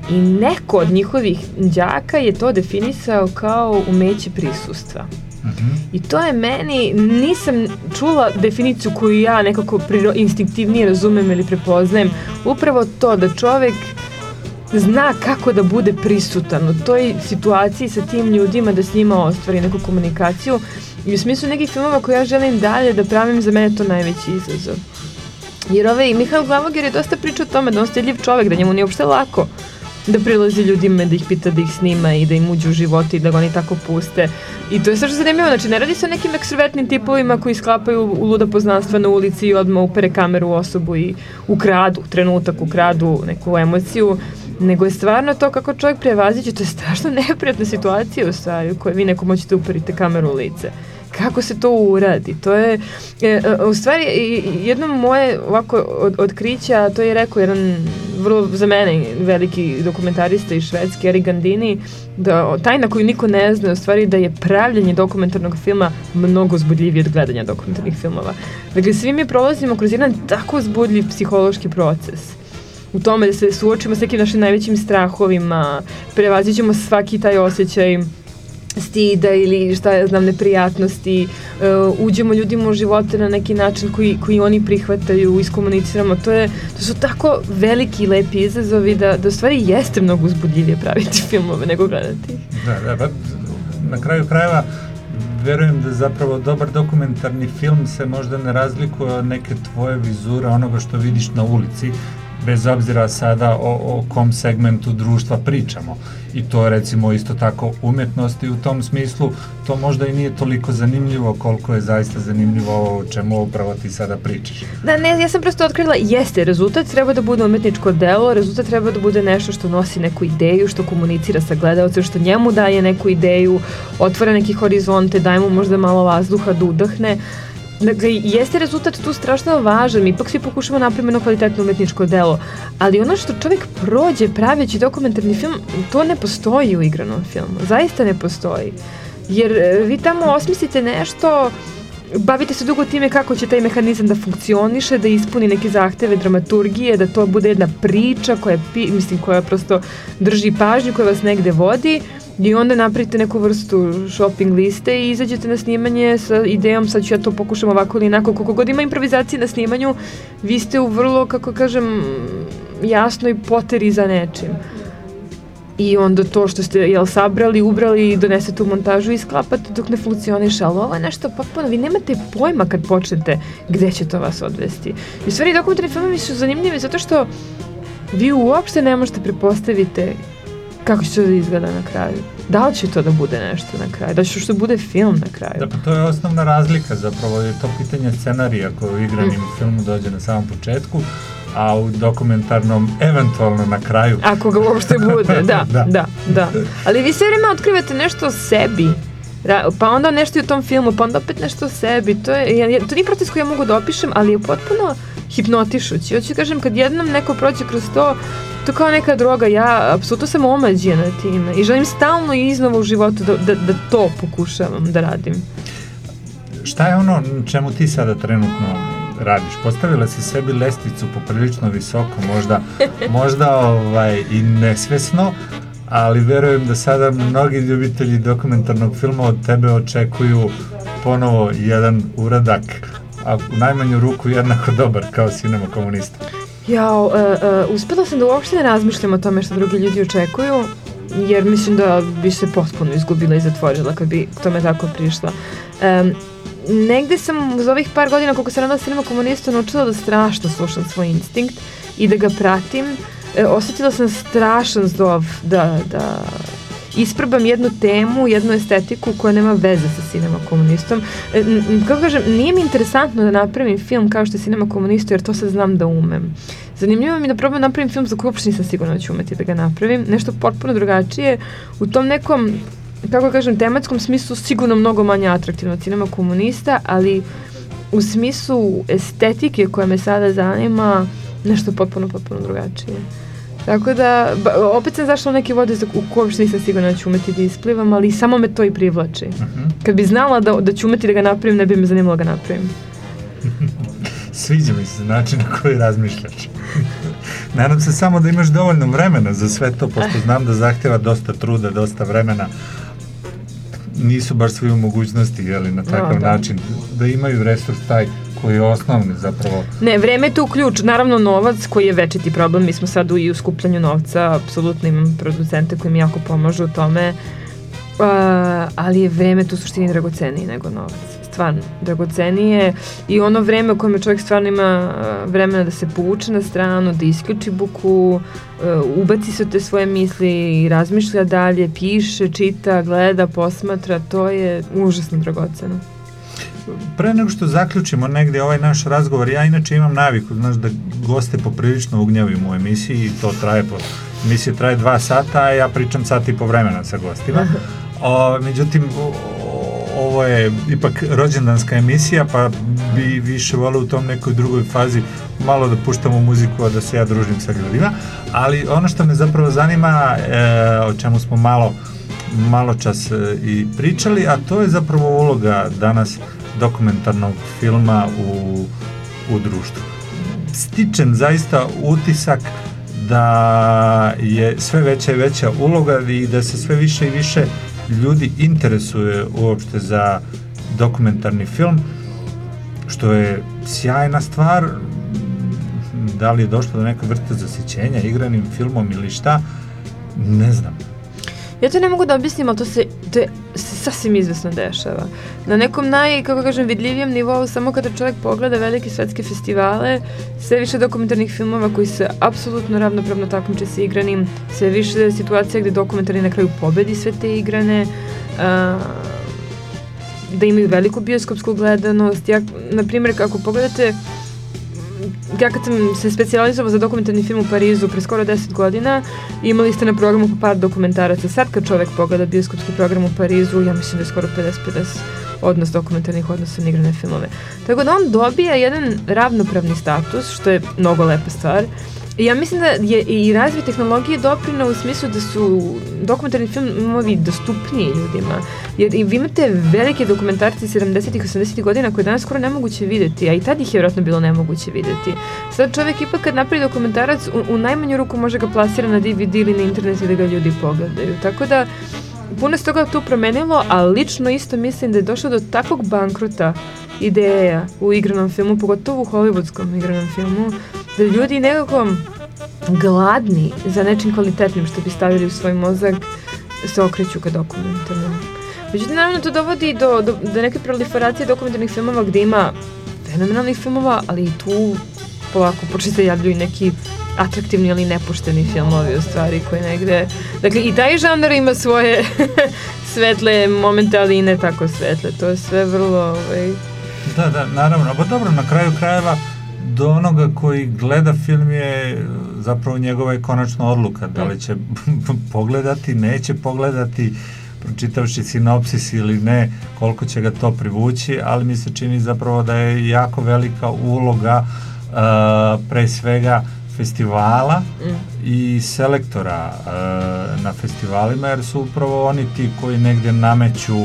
I neko od njihovih đaka je to definisao kao umeće prisustva. I to je meni, nisam čula definiciju koju ja nekako instinktivnije razumem ili prepoznajem. Upravo to da čovek zna kako da bude prisutan u toj situaciji sa tim ljudima, da s njima ostvari neku komunikaciju. I u smislu nekih filmova koje ja želim dalje da pravim, za mene to najveći izazov. Jer ovaj Mihail Glavogir je dosta pričao o tome da on stidljiv čovek, da njemu nije uopšte lako da prilazi ljudima, da ih pita da ih snima i da im uđu u život i da ga oni tako puste. I to je što zanimljivo, znači ne radi se o nekim ekstrovertnim tipovima koji sklapaju u luda poznanstva na ulici i odmah upere kameru u osobu i ukradu trenutak, ukradu neku emociju, nego je stvarno to kako čovjek prevaziće, to je strašno neprijatna situacija u stvari u kojoj vi nekom hoćete uperite kameru u lice. Kako se to uradi? To je, e, e, u stvari, jedno moje ovako od, otkrića, to je rekao jedan vrlo za mene veliki dokumentarista iz Švedske, Eric Gandini, da tajna koju niko ne zna u stvari da je pravljanje dokumentarnog filma mnogo uzbudljivije od gledanja dokumentarnih filmova. Dakle, svi mi prolazimo kroz jedan tako uzbudljiv psihološki proces u tome da se suočimo s nekim našim najvećim strahovima, prevazićemo svaki taj osjećaj stida ili šta ja znam neprijatnosti, uh, uđemo ljudima u živote na neki način koji, koji oni prihvataju, iskomuniciramo, to, je, to su tako veliki i lepi izazovi da, da u stvari jeste mnogo uzbudljivije praviti filmove nego gledati. ih. Da, da, pa na kraju krajeva verujem da zapravo dobar dokumentarni film se možda ne razlikuje od neke tvoje vizure onoga što vidiš na ulici, bez obzira sada o, o kom segmentu društva pričamo. I to recimo isto tako umjetnost i u tom smislu to možda i nije toliko zanimljivo koliko je zaista zanimljivo ovo o čemu upravo ti sada pričaš. Da, ne, ja sam prosto otkrila, jeste, rezultat treba da bude umetničko delo, rezultat treba da bude nešto što nosi neku ideju, što komunicira sa gledalcem, što njemu daje neku ideju, otvara neki horizonte, daje mu možda malo vazduha da udahne. Dakle, jeste rezultat tu strašno važan, ipak svi pokušamo napravimo jedno kvalitetno umetničko delo, ali ono što čovjek prođe praveći dokumentarni film, to ne postoji u igranom filmu, zaista ne postoji. Jer e, vi tamo osmislite nešto, bavite se dugo time kako će taj mehanizam da funkcioniše, da ispuni neke zahteve dramaturgije, da to bude jedna priča koja, mislim, koja prosto drži pažnju, koja vas negde vodi i onda napravite neku vrstu shopping liste i izađete na snimanje sa idejom sad ću ja to pokušam ovako ili onako. Koliko god ima improvizacije na snimanju, vi ste u vrlo, kako kažem, jasnoj poteri za nečim. I onda to što ste jel, sabrali, ubrali i donesete u montažu i sklapate dok ne funkcioniše, ali ovo je nešto potpuno, vi nemate pojma kad počnete gde će to vas odvesti. I u stvari dokumentarni filmovi su zanimljivi zato što vi uopšte ne možete prepostavite kako će to da izgleda na kraju. Da li će to da bude nešto na kraju? Da li će što bude film na kraju? Da, pa to je osnovna razlika, zapravo je to pitanje scenarija koji u igranim Mm. filmu dođe na samom početku, a u dokumentarnom eventualno na kraju. Ako ga uopšte bude, da, Da. da, da, Ali vi sve vreme otkrivate nešto o sebi. Ra- pa onda nešto i u tom filmu, pa onda opet nešto o sebi. To, je, ja- to nije proces koji ja mogu da opišem, ali je potpuno hipnotišući. Hoću kažem, kad jednom neko prođe kroz to, to kao neka droga, ja apsolutno sam omađena time i želim stalno i iznova u životu da, da, da to pokušavam da radim. Šta je ono čemu ti sada trenutno radiš? Postavila si sebi lestvicu poprilično visoko, možda, možda ovaj, i nesvesno, ali verujem da sada mnogi ljubitelji dokumentarnog filma od tebe očekuju ponovo jedan uradak, a u najmanju ruku jednako dobar kao sinema komunista. Jao, e, e, uspela sam da uopšte ne razmišljam o tome što drugi ljudi očekuju, jer mislim da bi se potpuno izgubila i zatvorila kad bi tome tako prišla. Um, negde sam uz ovih par godina koliko sam radila sa cinema komunista naučila da strašno slušam svoj instinkt i da ga pratim. E, osetila sam strašan zov da, da isprobam jednu temu, jednu estetiku koja nema veze sa cinema komunistom. E, kako kažem, nije mi interesantno da napravim film kao što je cinema komunista, jer to sad znam da umem. Zanimljivo mi je da probam da napravim film za koji uopšte nisam sigurna da ću umeti da ga napravim. Nešto potpuno drugačije, u tom nekom, kako kažem, tematskom smislu sigurno mnogo manje atraktivno od cinema komunista, ali u smislu estetike koja me sada zanima, nešto potpuno, potpuno drugačije. Tako da, ba, opet sam zašla u vode za u koje uopšte nisam sigurna da ću umeti da isplivam, ali samo me to i privlači. Kad bi znala da, da ću umeti da ga napravim, ne bi me zanimalo da ga napravim. Sviđa mi se način na koji razmišljaš. Nadam se samo da imaš dovoljno vremena za sve to, pošto znam da zahtjeva dosta truda, dosta vremena. Nisu baš svi u mogućnosti, jeli, na takav da. način, da imaju resurs taj koji je osnovni zapravo. Ne, vreme je tu ključ. Naravno, novac koji je večiti problem. Mi smo sad u, i u skupljanju novca. Apsolutno imam producente koji mi jako pomažu u tome. Uh, ali je vreme tu suštini dragoceniji nego novac. Stvarno, dragocenije i ono vreme u kojem čovjek stvarno ima vremena da se povuče na stranu, da isključi buku, ubaci se te svoje misli i razmišlja dalje, piše, čita, gleda, posmatra, to je užasno dragoceno. Pre nego što zaključimo negdje ovaj naš razgovor, ja inače imam naviku, znaš, da goste poprilično ugnjavim u emisiji i to traje po, emisija traje dva sata, a ja pričam sat i po vremena sa gostima. O, međutim, ovo je ipak rođendanska emisija, pa bi više volio u tom nekoj drugoj fazi malo da puštamo muziku, a da se ja družim sa ljudima. Ali ono što me zapravo zanima, e, o čemu smo malo malo čas e, i pričali, a to je zapravo uloga danas dokumentarnog filma u, u društvu. Stičem zaista utisak da je sve veća i veća uloga i da se sve više i više ljudi interesuje uopšte za dokumentarni film, što je sjajna stvar, da li je došlo do neke vrste zasićenja igranim filmom ili šta, ne znam. Ja to ne mogu da objasnim, ali to se, to je, se sasvim izvesno dešava. Na nekom naj, kako kažem, vidljivijem nivou, samo kada čovjek pogleda velike svetske festivale, sve više dokumentarnih filmova koji se apsolutno ravnopravno takmiče sa igranim, sve više situacija gde dokumentarni na kraju pobedi sve te igrane, a, da imaju veliku bioskopsku gledanost. Ja, na primjer, kako pogledate, ja kad sam se specijalizovala za dokumentarni film u Parizu pre skoro 10 godina, imali ste na programu po par dokumentaraca. Sad kad čovek pogleda bioskopski program u Parizu, ja mislim da je skoro 50-50 odnos dokumentarnih odnosa na igrane filmove. Tako da on dobija jedan ravnopravni status, što je mnogo lepa stvar. Ja mislim da je i razvoj tehnologije doprinao u smislu da su dokumentarni filmovi dostupniji ljudima. Jer i vi imate velike dokumentarce iz 70-ih, 80-ih godina koje je danas skoro nemoguće videti, a i tad ih je vjerojatno bilo nemoguće videti. Sad čovjek ipak kad napravi dokumentarac, u, u najmanju ruku može ga plasira na DVD ili na internet i da ga ljudi pogledaju. Tako da, puno se toga tu promenilo, a lično isto mislim da je došlo do takvog bankrota ideja u igranom filmu, pogotovo u hollywoodskom igranom filmu, da ljudi nekako gladni za nečim kvalitetnim što bi stavili u svoj mozak se okreću ka dokumentarnom. Međutim, naravno to dovodi do, do, do neke proliferacije dokumentarnih filmova gde ima fenomenalnih filmova, ali i tu polako javljuju i neki atraktivni ili nepošteni filmovi u stvari koji negde... Dakle, i taj žanr ima svoje svetle momente, ali i ne tako svetle. To je sve vrlo... Ovaj, Da, da, naravno. Pa dobro, na kraju krajeva do onoga koji gleda film je zapravo njegova je konačna odluka. Da li će pogledati, neće pogledati, pročitavši sinopsis ili ne, koliko će ga to privući, ali mi se čini zapravo da je jako velika uloga uh, pre svega festivala i selektora uh, na festivalima, jer su upravo oni ti koji negdje nameću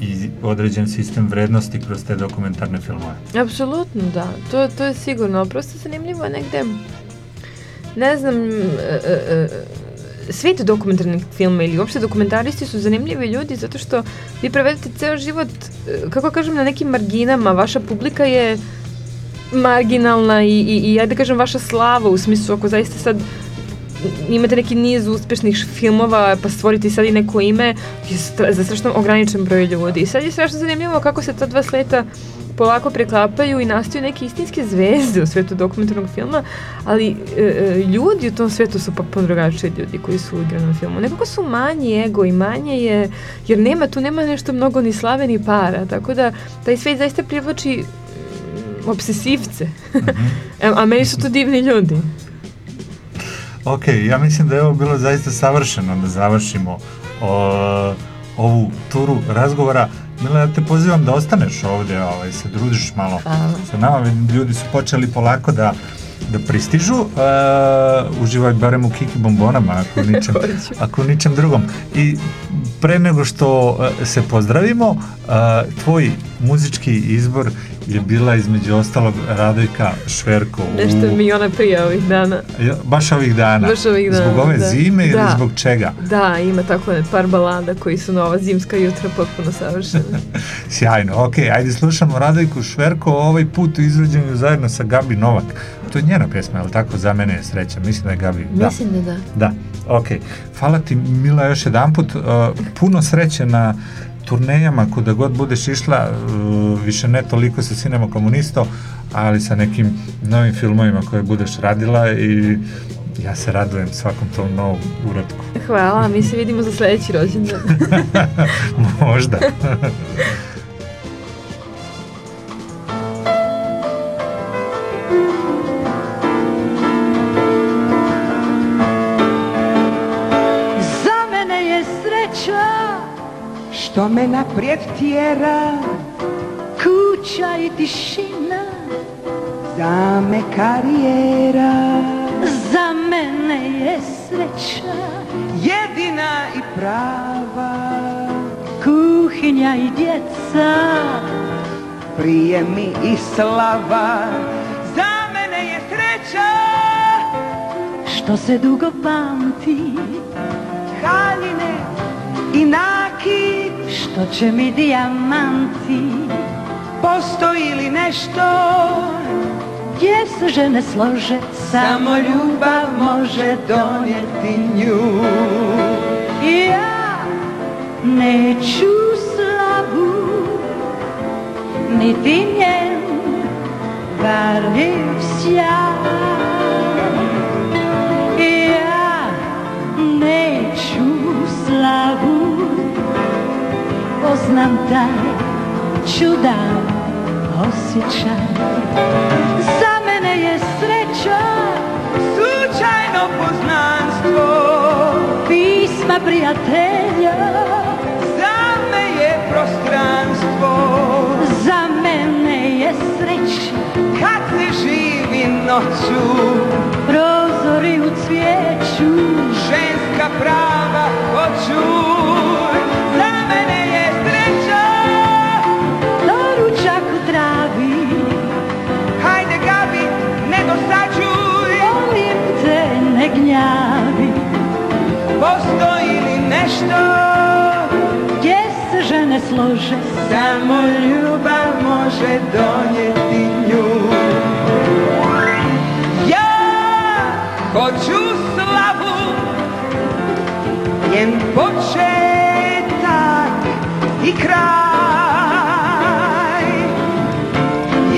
i određen sistem vrednosti kroz te dokumentarne filmove. Apsolutno, da. To, to je sigurno. Prosto zanimljivo je negde, ne znam, e, e, e, svijet dokumentarnih filma ili uopšte dokumentaristi su zanimljivi ljudi zato što vi prevedete ceo život, e, kako kažem, na nekim marginama. Vaša publika je marginalna i, i, i ajde da kažem vaša slava u smislu ako zaista sad imate neki niz uspešnih filmova pa stvoriti sad i neko ime za strašno ograničen broj ljudi. I sad je strašno zanimljivo kako se ta dva sveta polako preklapaju i nastaju neke istinske zvezde u svetu dokumentarnog filma, ali e, e, ljudi u tom svetu su potpuno drugačiji ljudi koji su u igranom filmu. Nekako su manji ego i manje je, jer nema tu nema nešto mnogo ni slave ni para, tako da taj svet zaista privlači obsesivce. a, a meni su to divni ljudi. Ok, ja mislim da je ovo bilo zaista savršeno da završimo o, ovu turu razgovora. Mila, ja te pozivam da ostaneš ovdje, ovaj, se družiš malo Hvala. sa nama. Ljudi su počeli polako da da pristižu, uh, uživaj barem u kiki bombonama, ako ničem, ako ničem drugom. I pre nego što uh, se pozdravimo, uh, tvoj muzički izbor je bila između ostalog Radojka Šverko. u- Nešto mi ona prije ovih dana. Ja, baš ovih dana. Baš ovih dana, Zbog ove da. zime ili Da. zbog čega? Da, ima tako ne, par balada koji su na ova zimska jutra potpuno savršene. Sjajno, ok, ajde slušamo Radojku Šverko ovaj put u izvođenju zajedno sa Gabi Novak. To je njena pjesma, je li tako? Za mene je sreća, mislim da je Gabi. Mislim da da. Da, ok. Hvala ti Mila još jedan put. puno sreće na turnejama kuda god budeš išla, uh, više ne toliko sa Cinema Komunisto, ali sa nekim novim filmovima koje budeš radila i ja se radujem svakom tom novom uratku. Hvala, mi se vidimo za sledeći rođendan. Možda. što me naprijed tjera? Kuća i tišina. Za me karijera. Za mene je sreća. Jedina i prava. Kuhinja i djeca. Prije mi i slava. Za mene je sreća. Što se dugo pamti. Haljine i nakit što će mi dijamanti? Postoji li nešto? Gdje se žene slože? Samo ljubav može donijeti nju. Ja neću slavu niti njen varljiv sjaj Poznam taj čudan osjećaj Za mene je sreća Slučajno poznanstvo. Pisma prijatelja Za me je prostranstvo. Za mene je sreća Kad se živi noću Prozori u cvijeću Postoji li nešto. Gdje se žene slože? Samo ljubav može donijeti nju. Ja hoću slavu Njen početak i kraj.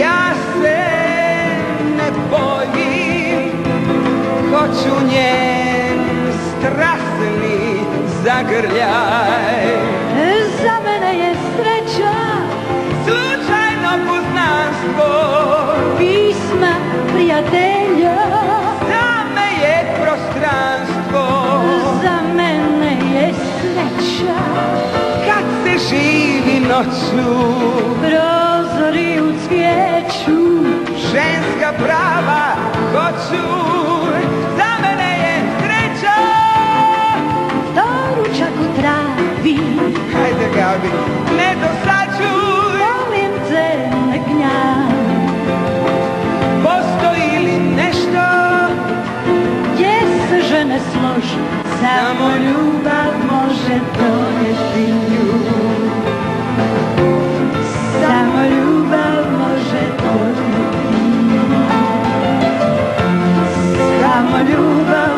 Ja se ne bojim Hoću njen zagrljaj. Za mene je sreća. Slučajno poznanstvo. Pisma prijatelja. Za me je prostranstvo. Za mene je sreća. Kad se živi noću. Prozori u cvijeću. Ženska prava hoću Hajde Gabi, ne dosađuj. Volim te gnjav Postoji li nešto? Gdje se žene složi. Samo ljubav može donesti nju. Samo ljubav može nju. Samo ljubav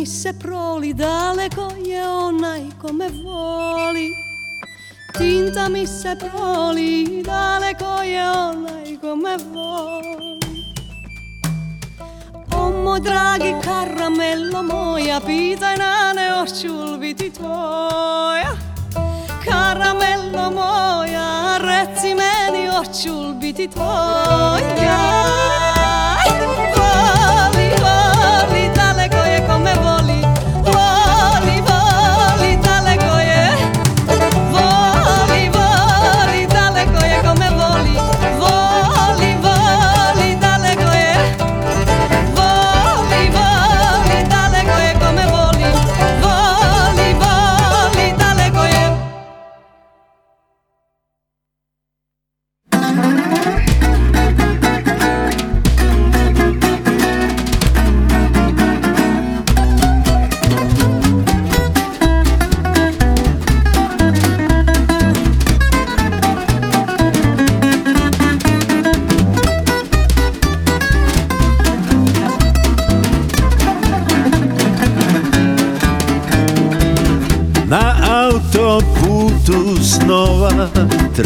mi se proli, daleko coglie onaj come voli. Tinta mi se proli, daleko coglie onaj come voli. ommo draghi caramello moia pita pitaj nane o biti tvoja. Karamello moja, reci meni očul biti tvoja.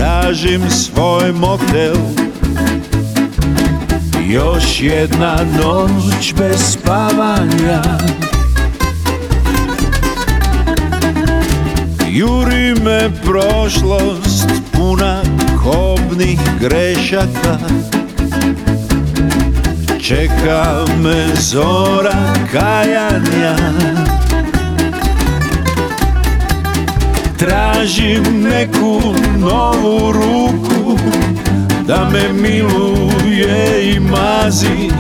Tražim svoj motel. Još jedna noć bez spavanja. Juri me prošlost puna kobnih grešaka. Čeka me zora kajanja Tražim neku novu ruku Da me miluje i mazi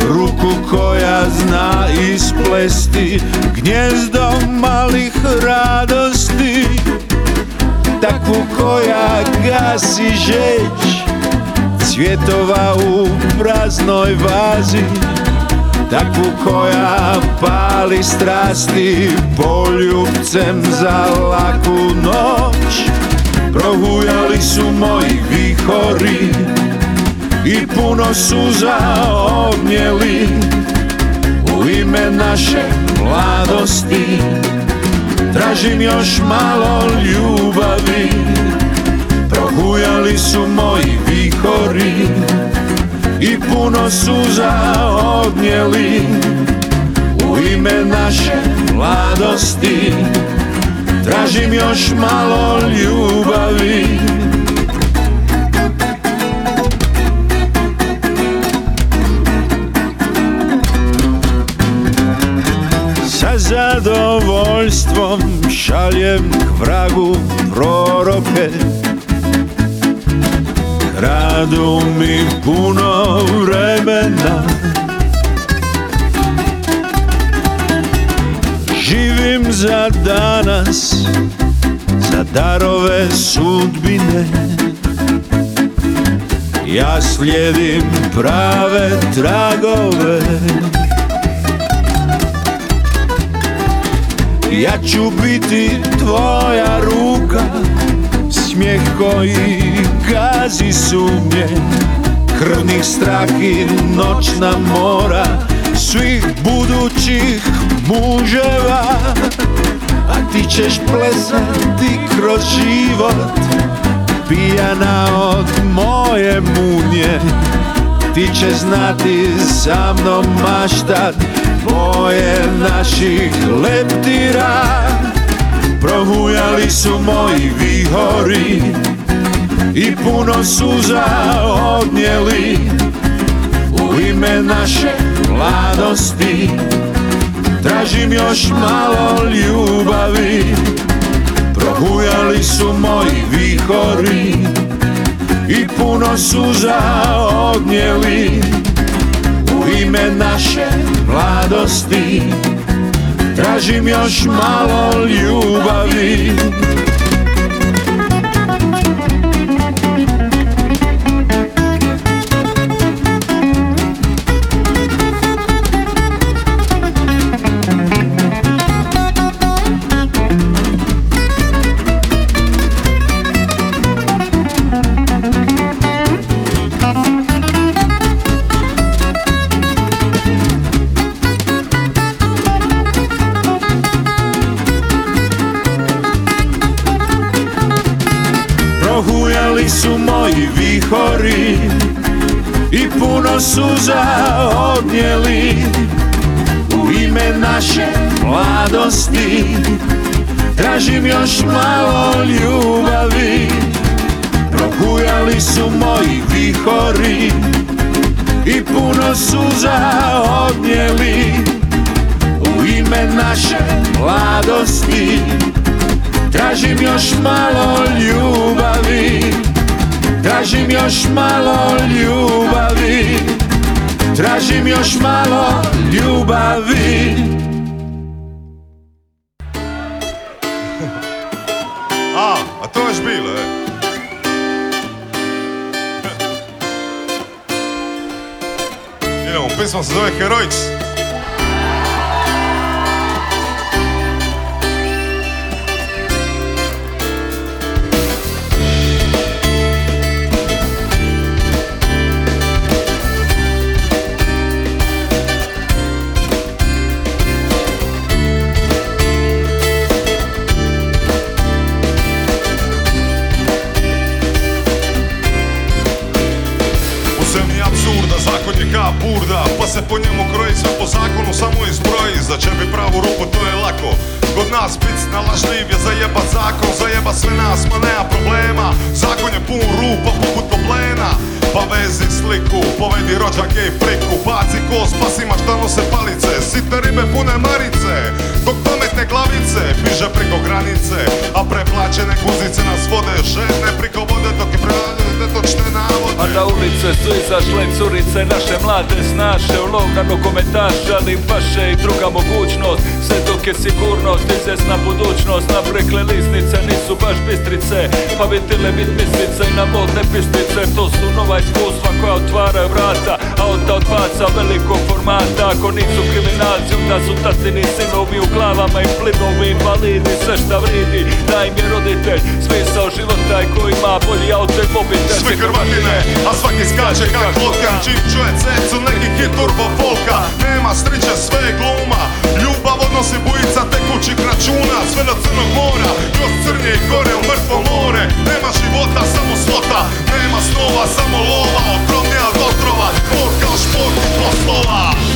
Ruku koja zna isplesti Gnjezdo malih radosti Takvu koja gasi žeć Cvjetova u praznoj vazi Takvu koja pali strasti Poljubcem za laku noć. Prohujali su moji vihori I puno suza odnijeli U ime naše mladosti. Tražim još malo ljubavi Prohujali su moji vihori i puno suza odnijeli u ime naše mladosti. Tražim još malo ljubavi. Sa zadovoljstvom šaljem k vragu proroke Kradu mi puno vremena. Živim za danas Za darove sudbine. Ja slijedim prave tragove. Ja ću biti tvoja ruka Smijeh koji gazi sumnje. Krvnih strah i noćna mora Svih budućih muževa. A ti ćeš plesati kroz život Pijana od moje munje. Ti će znati sa mnom maštat Boje naših leptira Prohujali su moji vihori I puno suza odnijeli U ime naše mladosti. Tražim još malo ljubavi. Prohujali su moji vihori I puno suza odnijeli U ime naše mladosti Tražim još malo ljubavi suza odnijeli U ime naše mladosti. Tražim još malo ljubavi Prohujali su moji vihori I puno suza odnijeli U ime naše mladosti. Tražim još malo ljubavi Tražim još malo ljubavi Tražim još malo ljubavi A, a to je bilo, e. Idemo, pesma se zove Heroics. Zakon je ka burda Pa se po njemu kroji sve po zakonu samo izbroji. Za čebi pravu ruku to je lako. Kod nas pic na lažljiv je zajeba zakon Zajeba sve nas ma nema problema. Zakon je pun rupa poput oblena Pa vezi sliku, povedi rođake i friku. Baci kos pa si ima šta nose palice. Sitne ribe pune marice Dok pametne glavice biže preko granice A preplaćene guzice nas vode. Žene priko vode dok je prevaljaju netočne navode. A na ulice su izašle curice naše mlade snaše U lov na nogometaše, ali im paše i druga mogućnost Sve dok je sigurnost, izvjesna budućnost. Naprekle lisnice nisu baš bistrice Pa vidile bit mislice i na modne pišnice To su nova iskustva koja otvaraju vrata Auta od baca velikog formata Ako nisu kriminalci, onda su tatini sinovi U glavama im plinovi, invalidi, sve šta vridi. Da im je roditelj, smisao života i ko ima bolji auto i mobitel. Svi krvatine, a svaki skače kak vodka Čim čuje cecu neki hit turbo folka. Nema striče, sve je gluma Ljubav odnosi bujica tekućih računa Sve do crnog mora, još crnje i gore u mrtvo more. Nema života, samo svota Nema snova, samo lova Otrovnija od otrova, sport kao šport poslova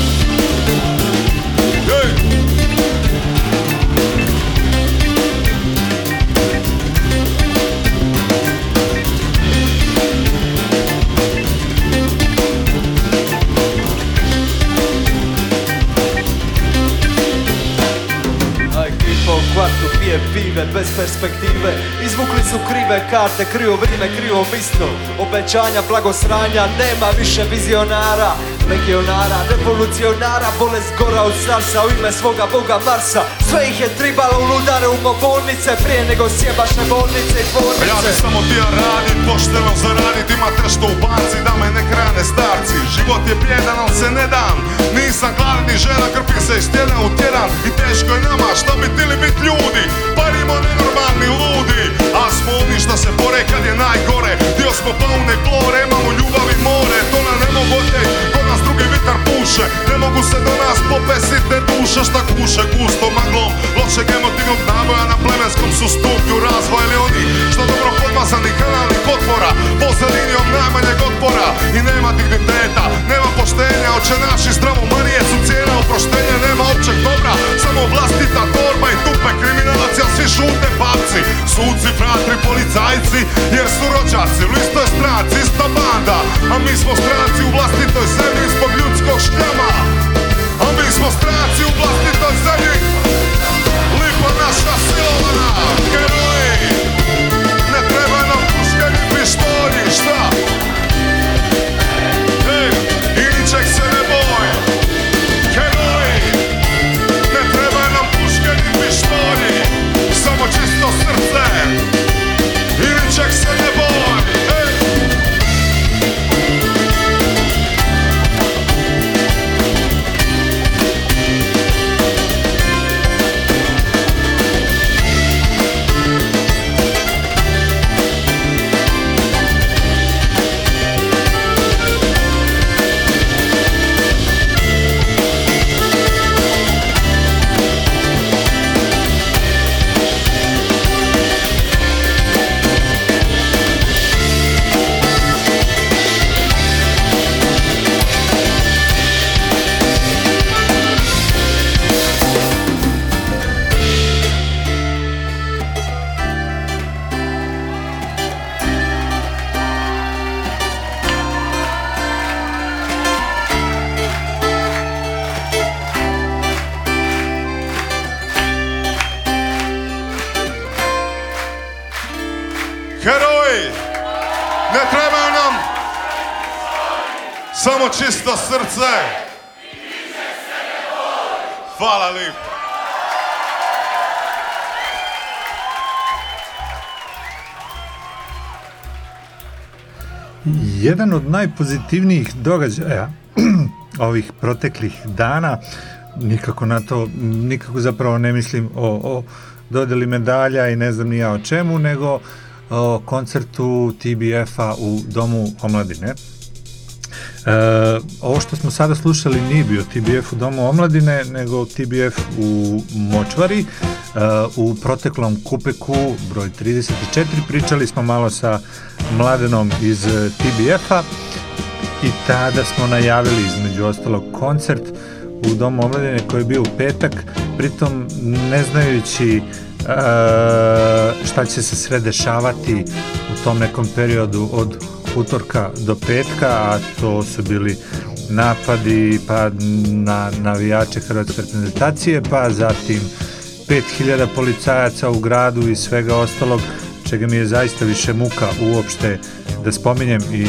pije pive bez perspektive. Izvukli su krive karte, krivo vrijeme, krivo mislo Obećanja, blagosranja, nema više vizionara Legionara, revolucionara, bolest gora od sarsa U ime svoga boga Marsa. Sve ih je tribalo u ludare u bolnice Prije nego sjebašne bolnice i Pa Ja bi tvornice samo tija radit, pošteno zaradit Ima nešto u banci da me ne krane starci. Život je bjedan, al se ne dam. Nisam gladan ni žena, krpim se iz tjedna u tjedan. I teško je nama, šta bi tili bit ljudi? Parimo nenormalni ludi. A smo oni šta se bore kad je najgore. Dio smo faune flore, imamo ljubav i more To nam ne mogu vitar puše. Ne mogu se do nas popesit te duše Šta kuše gusto maglom Lošeg emotivnog naboja na plemenskom su stupnju razvoja Ili oni. Što dobro podmazanih kanalnih otvora Poza linijom najmanjeg otpora I nema digniteta, nema poštenja Oče naši zdravo manije su cijena oproštenja Nema općeg dobra, samo vlastita torba i tupe kriminalaci A svi šute papci, suci, fratri, policajci Jer su rođaci u istoj stranci, ista banda A mi smo stranci u vlastitoj zemlji zbog ljudskog šljama. A mi smo stranci u vlastitoj zemlji Lipa naša silovana, čisto srce. Hvala lijepo. Jedan od najpozitivnijih događaja ovih proteklih dana, nikako na to, nikako zapravo ne mislim o, o dodjeli medalja i ne znam ni ja o čemu, nego o koncertu TBF-a u Domu omladine. E, ovo što smo sada slušali nije bio TBF u Domu omladine, nego TBF u Močvari. E, u proteklom kupeku broj 34 pričali smo malo sa Mladenom iz TBF-a i tada smo najavili između ostalog koncert u Domu omladine koji je bio u petak, pritom ne znajući uh, šta će se sve dešavati u tom nekom periodu od utorka do petka, a to su bili napadi pa na navijače hrvatske reprezentacije, pa zatim 5000 policajaca u gradu i svega ostalog, čega mi je zaista više muka uopšte da spominjem i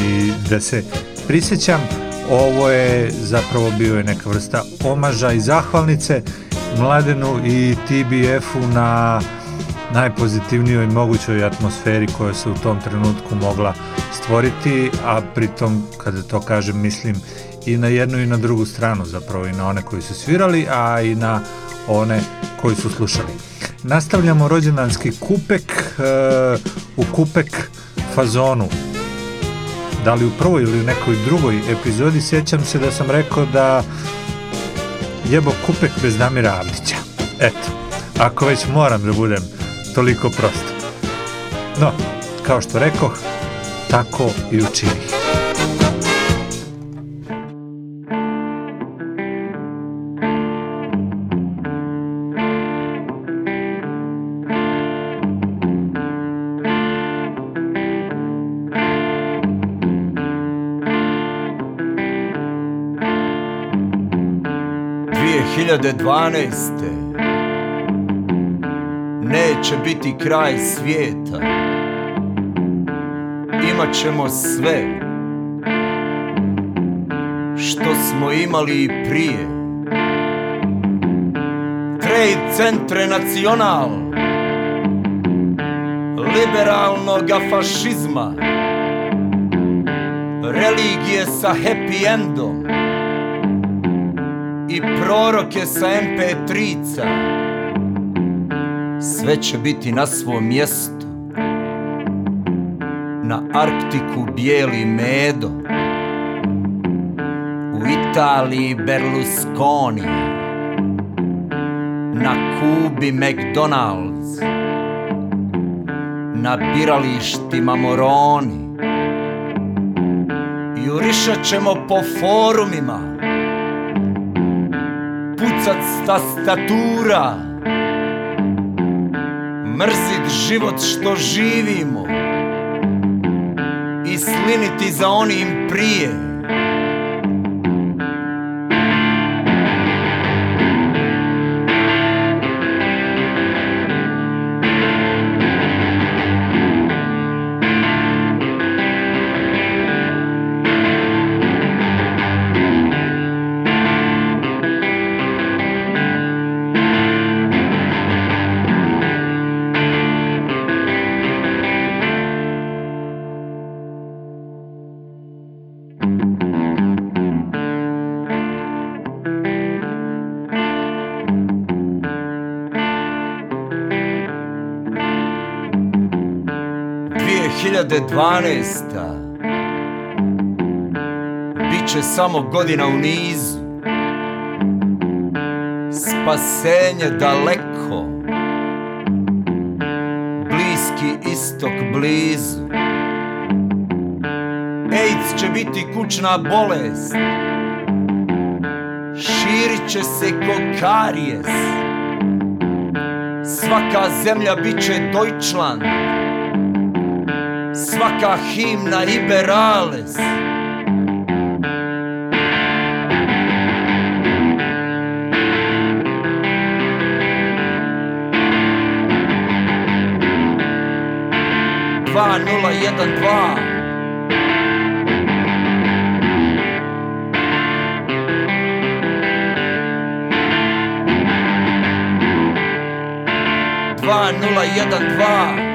da se prisjećam. Ovo je zapravo bio je neka vrsta omaža i zahvalnice Mladenu i TBF-u na najpozitivnijoj mogućoj atmosferi koja se u tom trenutku mogla stvoriti, a pritom, kada to kažem, mislim i na jednu i na drugu stranu, zapravo i na one koji su svirali, a i na one koji su slušali. Nastavljamo rođendanski kupek e, u kupek fazonu. Da li u prvoj ili u nekoj drugoj epizodi sjećam se da sam rekao da jebo kupek bez Damira Avdića. Eto, ako već moram da budem toliko prosto. No, kao što rekoh, tako i učinih. Dvanaeste Neće biti kraj svijeta. Imat ćemo sve Što smo imali i prije. Trade centre nacional Liberalnog fašizma Religije sa happy endom i proroke sa MP3-ca Sve će biti na svom mjestu. Na Arktiku bijeli medo. U Italiji Berlusconi. Na Kubi McDonald's. Na biralištima Moroni. Jurišat ćemo po forumima. Pucat s tastatura Mrzit život što živimo I sliniti za onim prije Dvije hiljade dvanaesta. Biće samo godina u nizu. Spasenje daleko. Bliski istok blizu. AIDS će biti kućna bolest. Širit će se ko karijes Svaka zemlja bit će Deutschland Svaka himna Iberales Dva nula jedan dva Dva nula jedan dva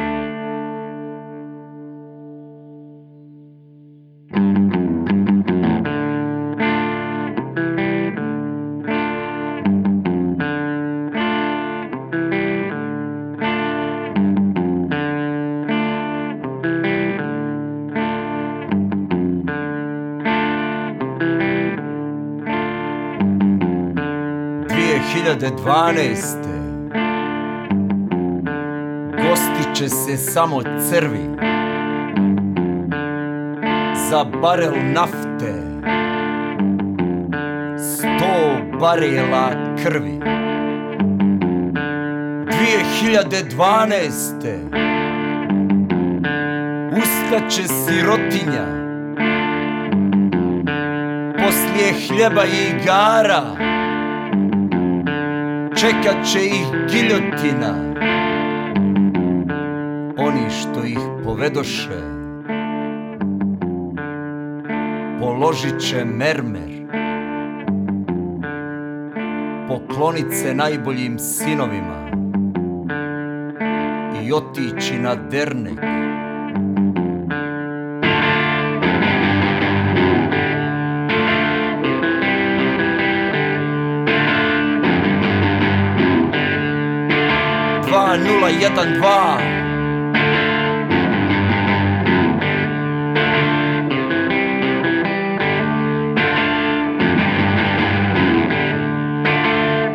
2012. Gosti će se samo crvi Za barel nafte Sto barela krvi 2012. Ustaće sirotinja Poslije hljeba i igara Čekat će ih giljotina. Oni što ih povedoše Položit će mermer Poklonit se najboljim sinovima I otići na dernek jedan dva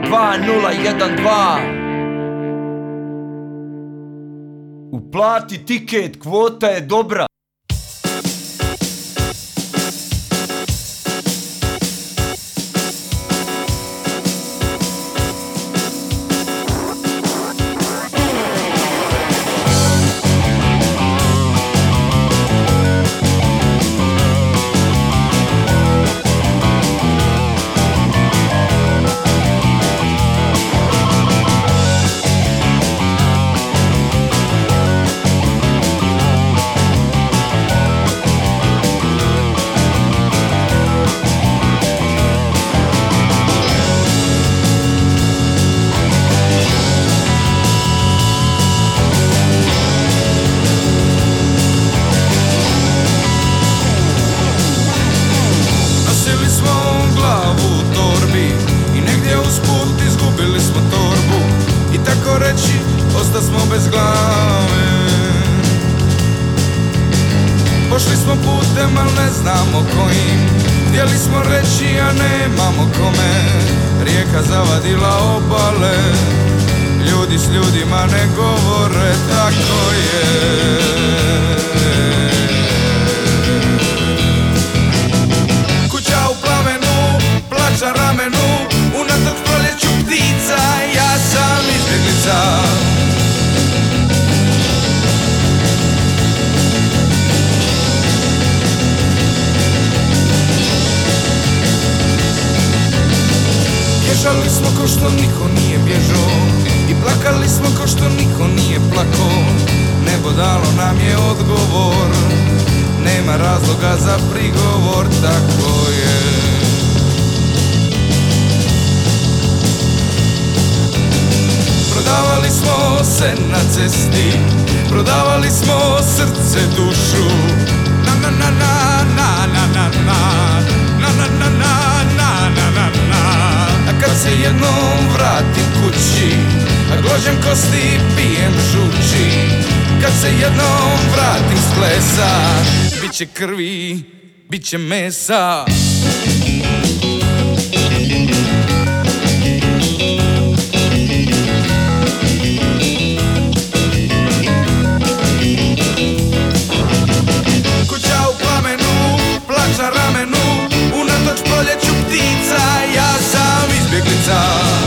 Dva nula jedan dva Uplati tiket, kvota je dobra Bježali smo ko što niko nije bježao I plakali smo ko što niko nije plako Nebo dalo nam je odgovor Nema razloga za prigovor, tako je Prodavali smo se na cesti Prodavali smo srce, dušu Na na na na na na na na Na na na na na na na A kad se jednom vratim kući A gložem kosti pijem žuči Kad se jednom vratim s plesa Biće krvi, biće mesa sam izbjeglica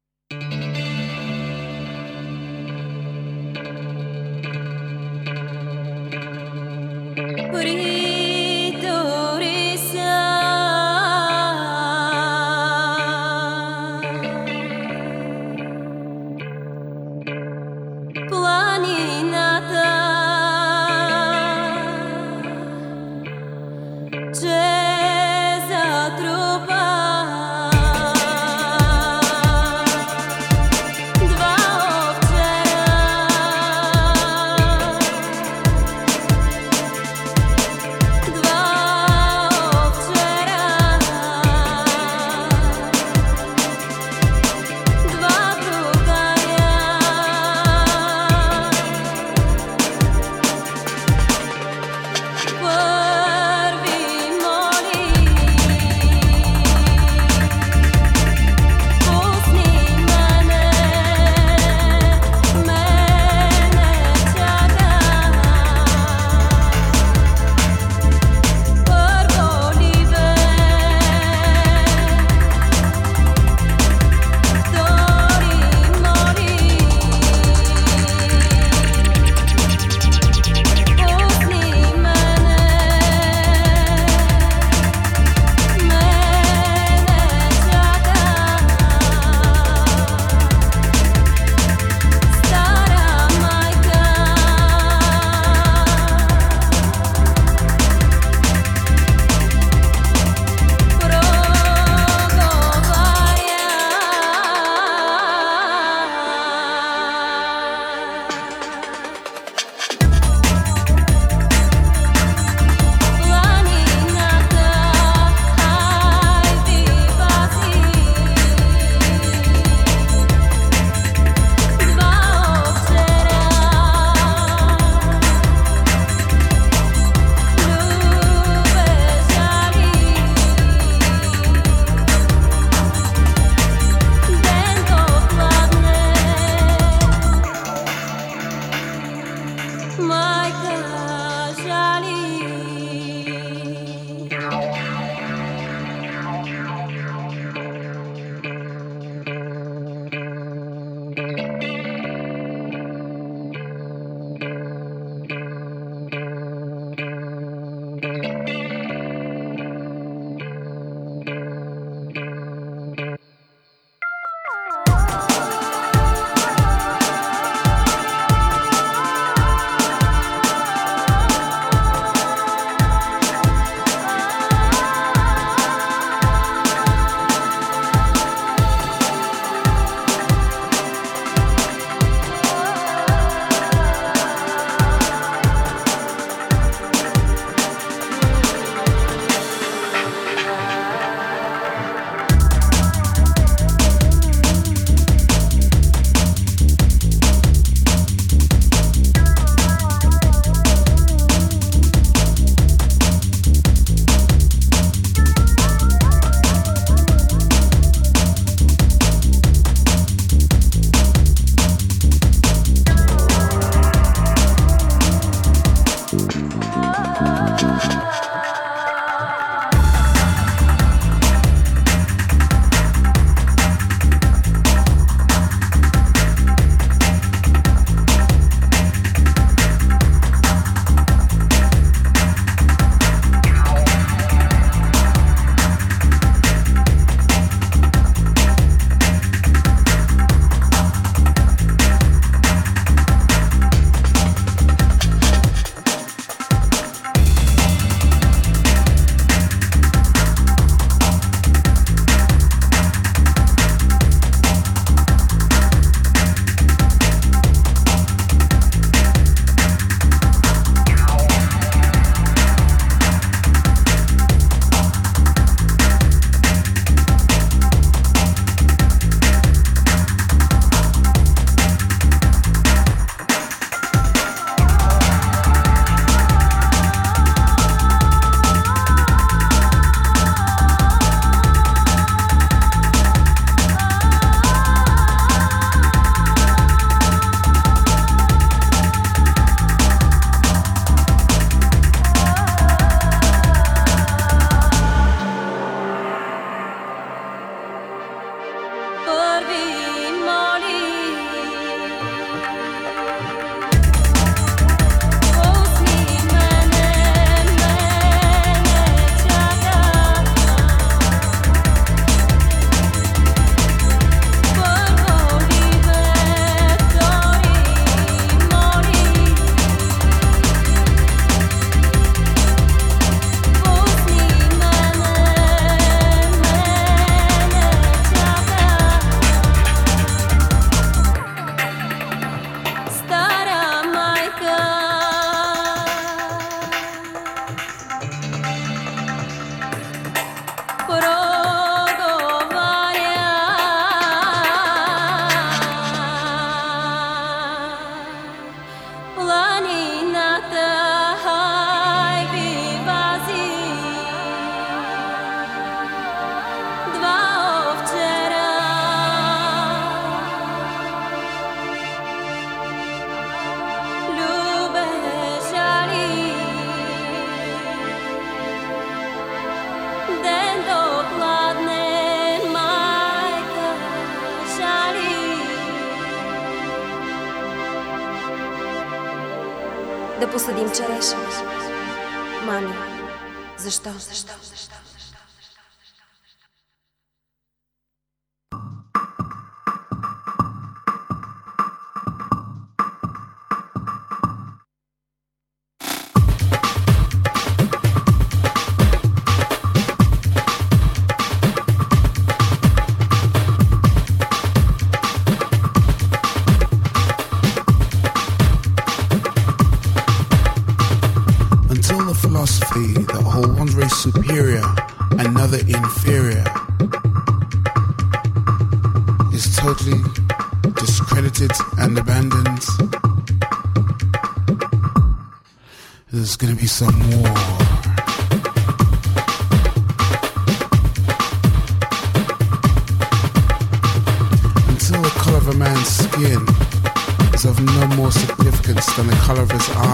Than the color of his eyes,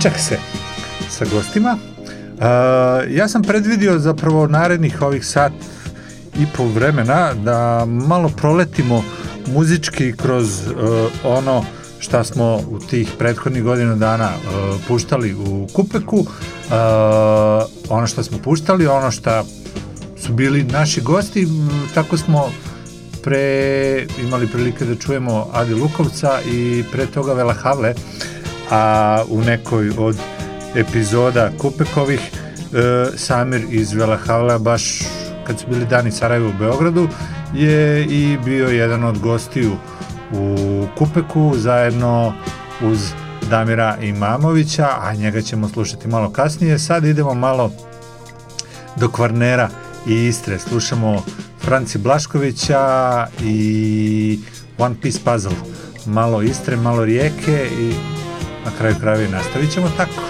Zapričah se sa gostima. Uh, ja sam predvidio zapravo narednih ovih sat i po vremena da malo proletimo muzički kroz uh, ono šta smo u tih prethodnih godina dana uh, puštali u Kupeku, uh, ono što smo puštali, ono šta su bili naši gosti, tako smo pre imali prilike da čujemo Adi Lukovca i pre toga Vela Havle, a u nekoj od epizoda Kupekovih e, Samir iz Vela Havla baš kad su bili dani Sarajevo u Beogradu je i bio jedan od gostiju u Kupeku zajedno uz Damira Imamovića, a njega ćemo slušati malo kasnije. Sad idemo malo do Kvarnera i Istre. Slušamo Franci Blaškovića i One Piece Puzzle. Malo Istre, malo Rijeke i na kraju krajeva i nastavit ćemo tako.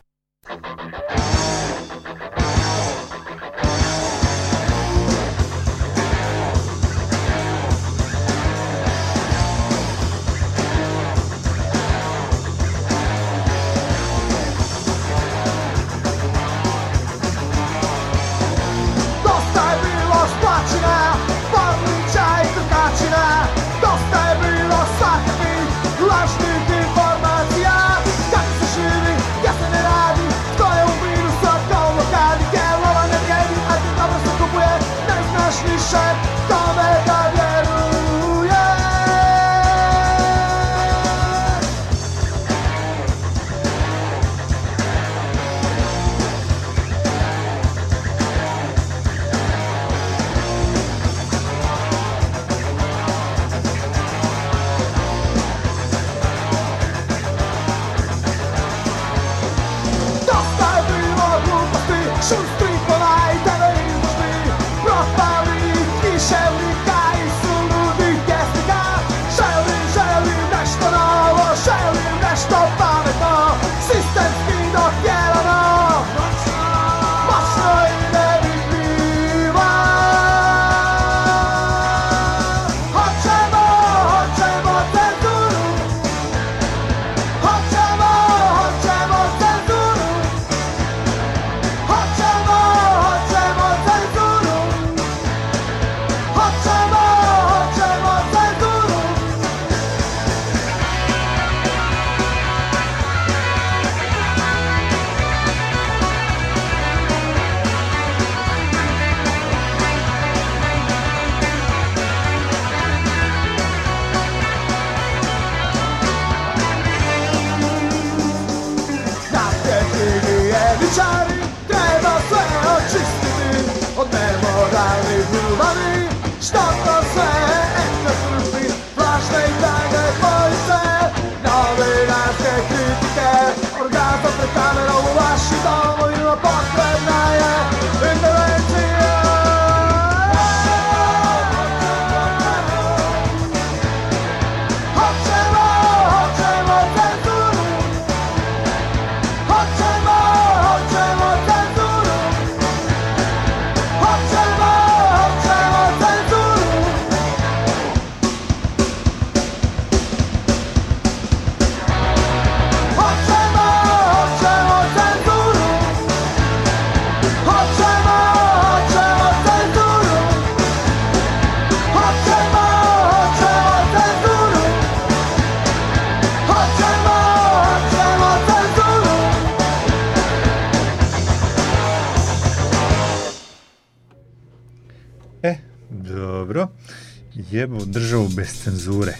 Jebu državu bez cenzure.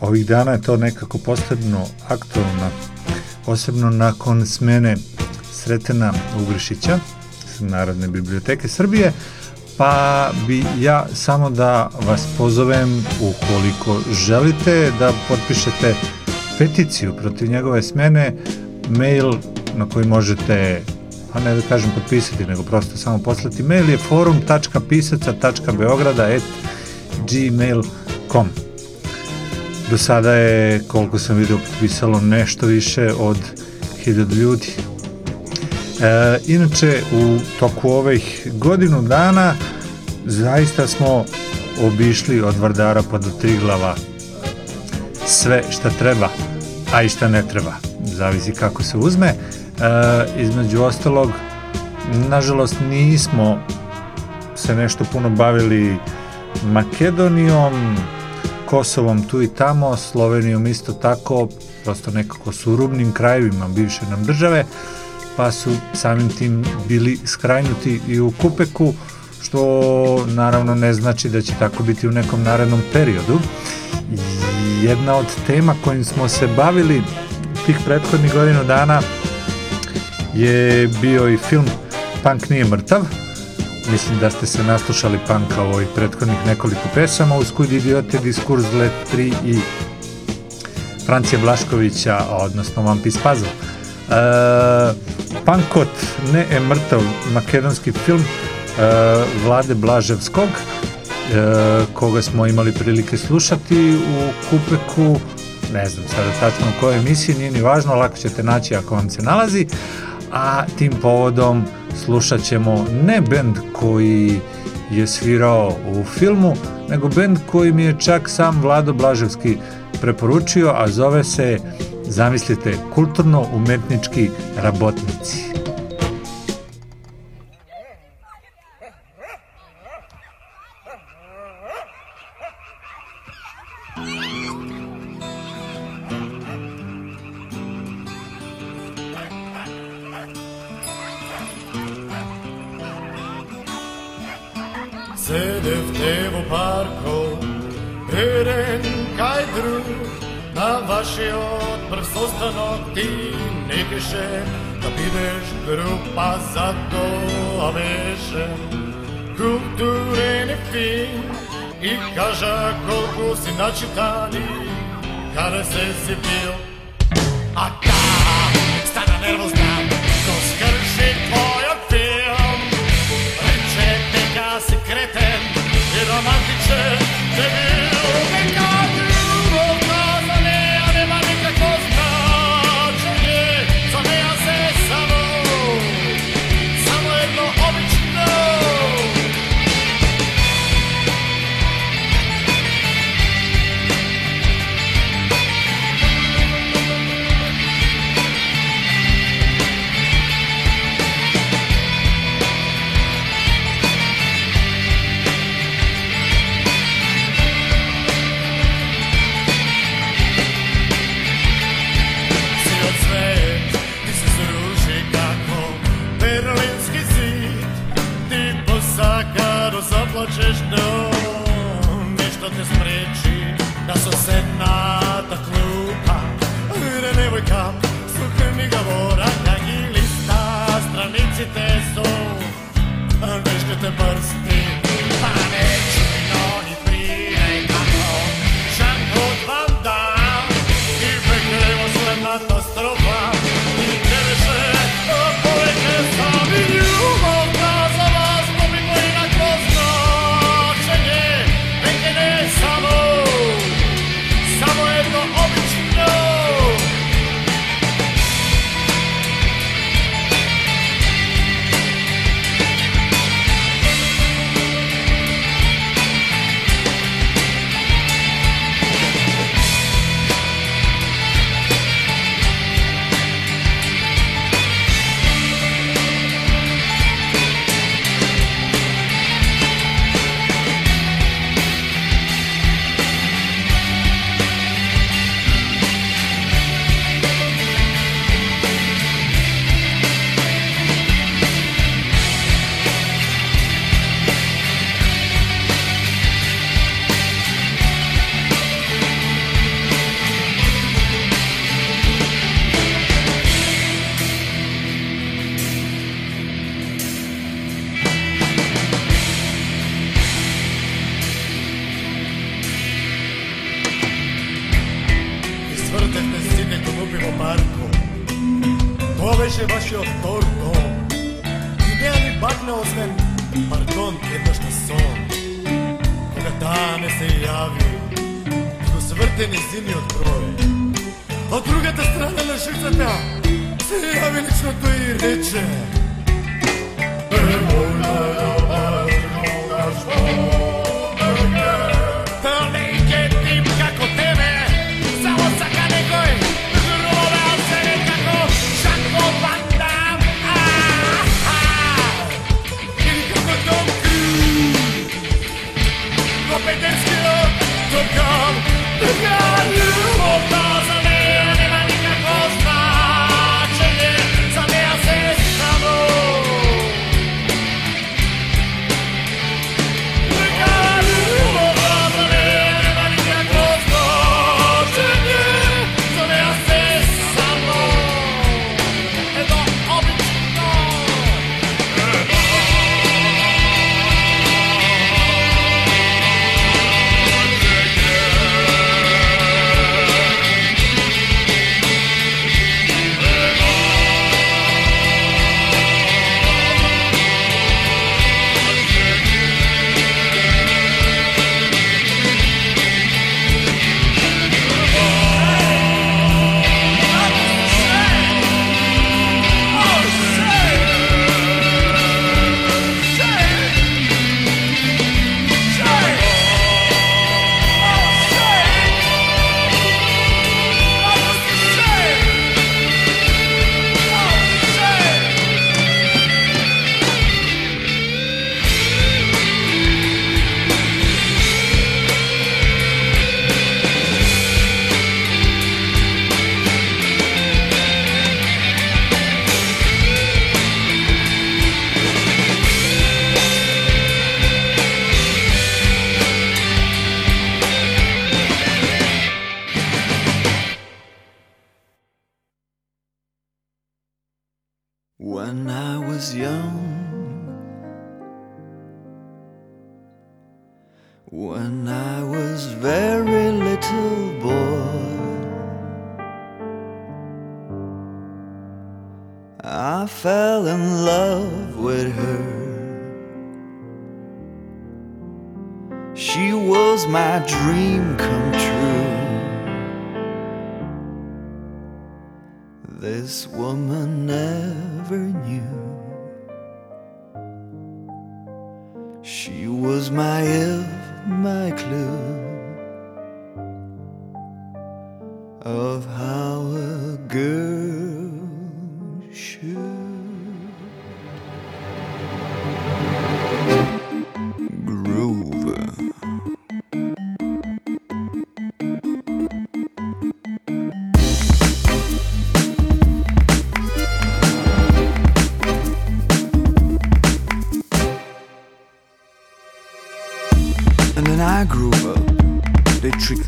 Ovih dana je to nekako posebno aktualno, posebno nakon smene Sretena Ugrišića Narodne biblioteke Srbije, pa bi ja samo da vas pozovem ukoliko želite da potpišete peticiju protiv njegove smene, mail na koji možete a ne da kažem potpisati, nego prosto samo poslati mail je forum.pisaca.beograda.gmail.com Do sada je, koliko sam vidio, potpisalo nešto više od hiljadu ljudi. E, inače, u toku ovih godinu dana zaista smo obišli od Vardara pa do Triglava sve šta treba, a i šta ne treba. Zavisi kako se uzme. E, između ostalog, nažalost nismo se nešto puno bavili Makedonijom, Kosovom tu i tamo, Slovenijom isto tako, prosto nekako su u rubnim krajevima bivše nam države, pa su samim tim bili skrajnuti i u Kupeku, što naravno ne znači da će tako biti u nekom narednom periodu. Jedna od tema kojim smo se bavili tih prethodnih godinu dana je bio i film Punk nije mrtav. Mislim da ste se naslušali panka ovih prethodnih nekoliko pesama uz Kud idiote, Diskurs, Let 3 i Francija Blaškovića, odnosno Vampis Puzzle. E, Pankot ne je mrtav makedonski film e, Vlade Blaževskog e, koga smo imali prilike slušati u Kupeku ne znam sada tačno u kojoj emisiji nije ni važno, lako ćete naći ako vam se nalazi a tim povodom slušat ćemo ne bend koji je svirao u filmu, nego bend koji mi je čak sam Vlado Blaževski preporučio, a zove se, zamislite, kulturno-umetnički rabotnici. young. When I was very little boy, I fell in love with her. She was my dream come true. this woman never knew. She was my Eve, my clue of how a girl should.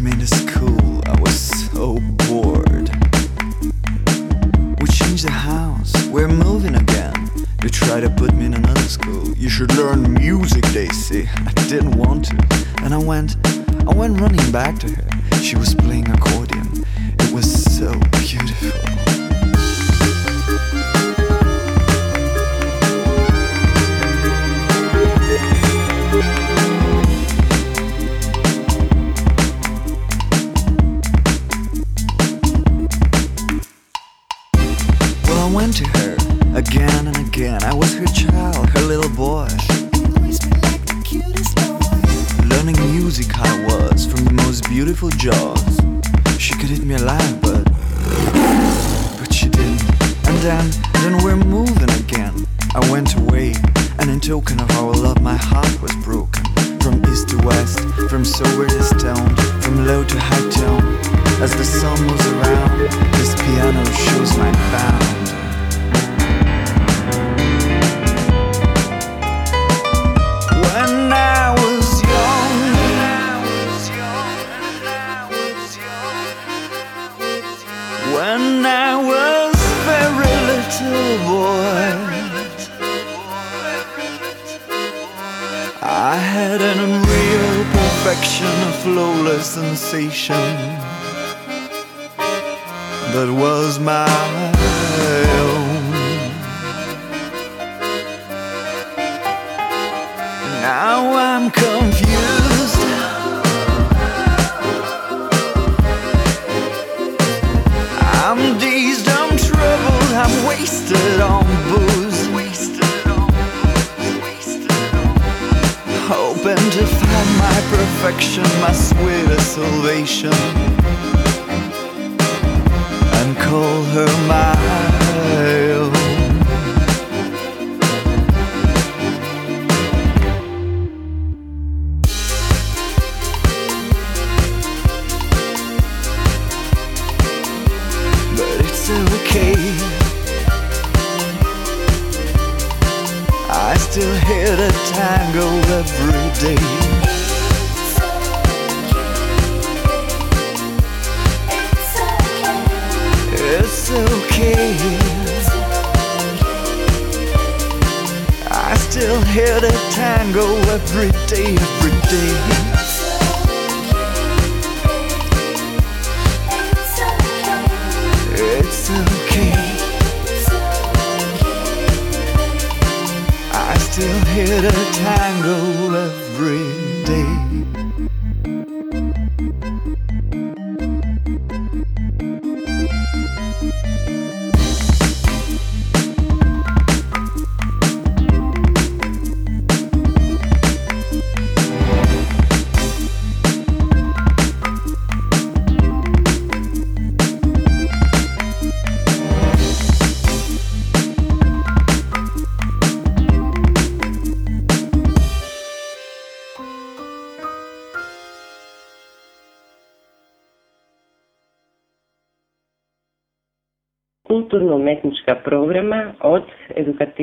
made us. I was so bored. We changed the house, we're moving again. You try to put me in another school. You should learn music, Daisy. I didn't want to. And I went, I went running back to her. She was playing a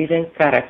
Steven Karak.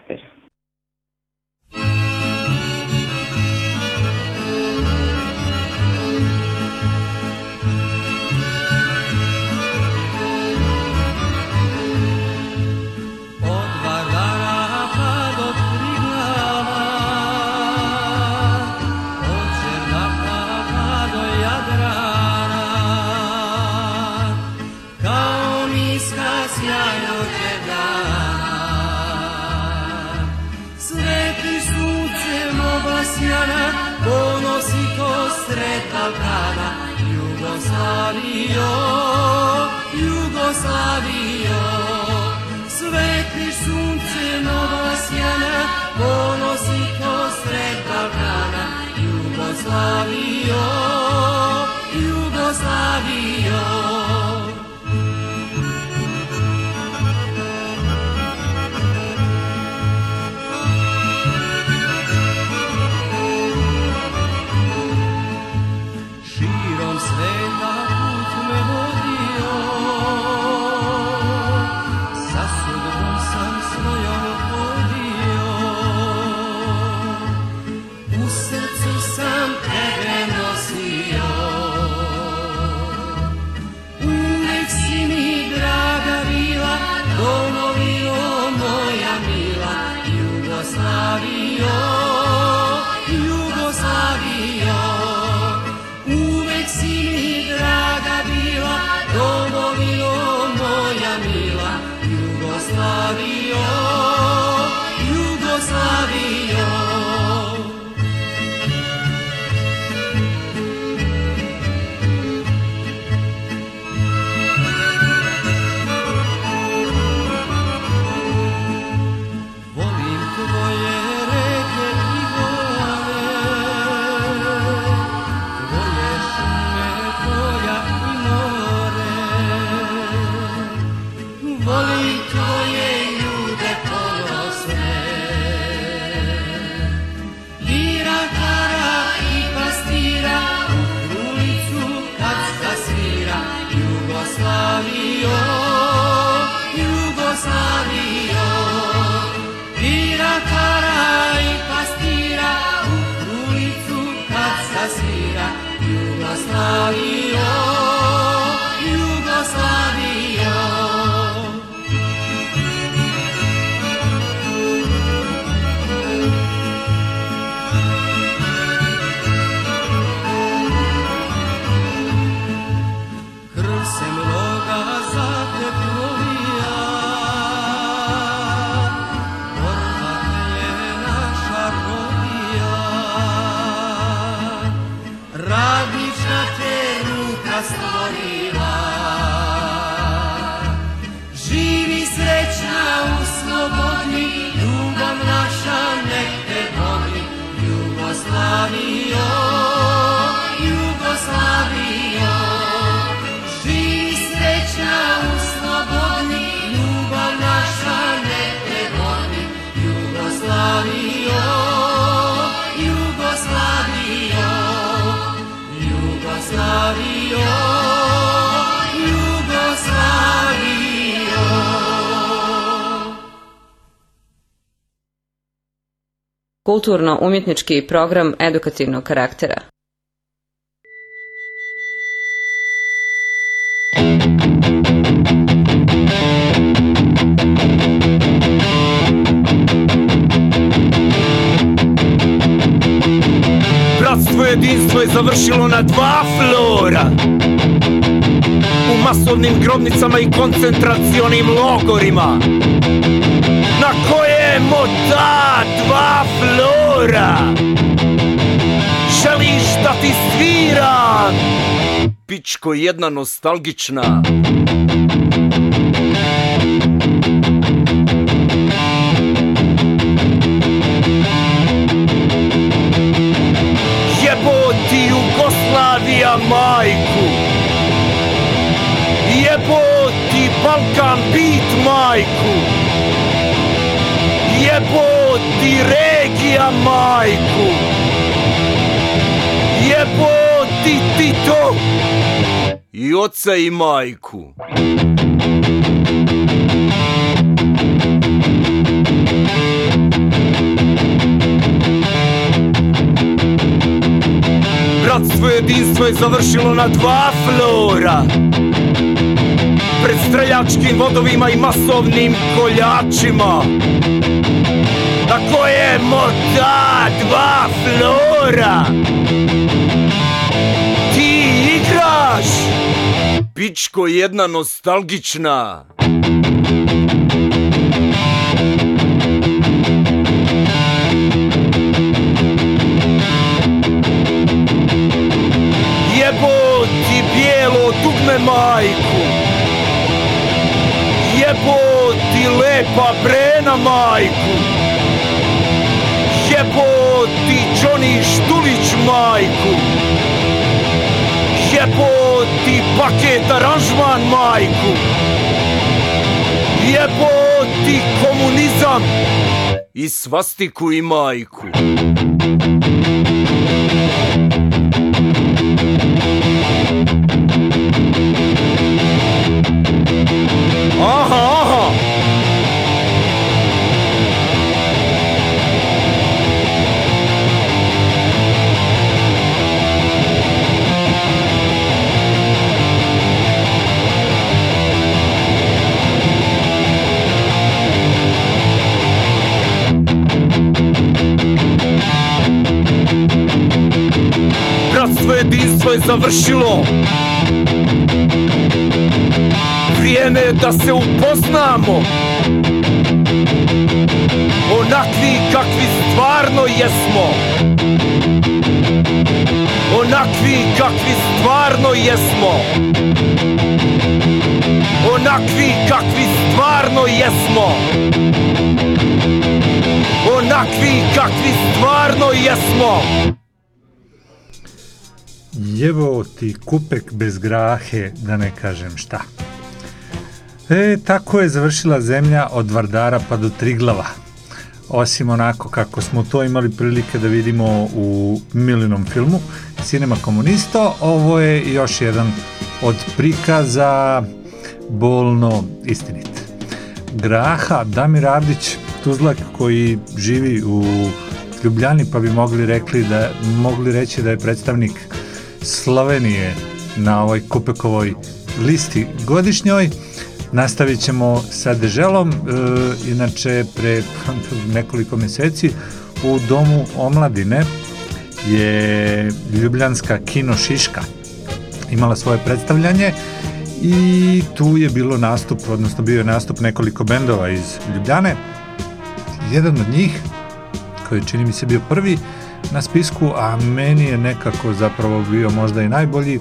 Kulturno-umjetnički program edukativnog karaktera. Bratstvo jedinstvo je završilo na dva flora U masovnim grobnicama i koncentracionim logorima Na kojemo ta dva flora. Želiš da ti sviram Pičko jedna nostalgična. Jebo ti Jugoslavija majku. Jebo ti Balkan beat majku Ti regija majku. Jebo ti Tito I oca i majku. Bratstvo jedinstvo je završilo na dva flora. Pred streljačkim vodovima i masovnim koljačima Na kojemo ta dva flora Ti igraš! Pičko jedna nostalgična. Bijelo dugme majku. Jebo ti lepa Brena majku Jebo ti Johnny Štulić majku. Jebo ti paket aranžman majku. Jebo ti komunizam i svastiku i majku. Aha, Bratstvo jedinstvo je završilo. Vrijeme je da se upoznamo. Onakvi kakvi stvarno jesmo. Onakvi kakvi stvarno jesmo. Onakvi kakvi stvarno jesmo. Onakvi kakvi stvarno jesmo Jevo ti kupek bez grahe, da ne kažem šta. E, tako je završila zemlja od Vardara pa do Triglava. Osim onako kako smo to imali prilike da vidimo u Milinom filmu Cinema Komunisto, ovo je još jedan od prikaza bolno istinit. Graha Damir Avdić Tuzlak koji živi u Ljubljani pa bi mogli rekli da mogli reći da je predstavnik Slovenije na ovoj Kupekovoj listi godišnjoj. Nastavit ćemo sa Deželom, e, inače pre nekoliko meseci u Domu omladine je Ljubljanska kino Šiška imala svoje predstavljanje i tu je bilo nastup, odnosno bio je nastup nekoliko bendova iz Ljubljane. Jedan od njih, koji čini mi se bio prvi na spisku, a meni je nekako zapravo bio možda i najbolji,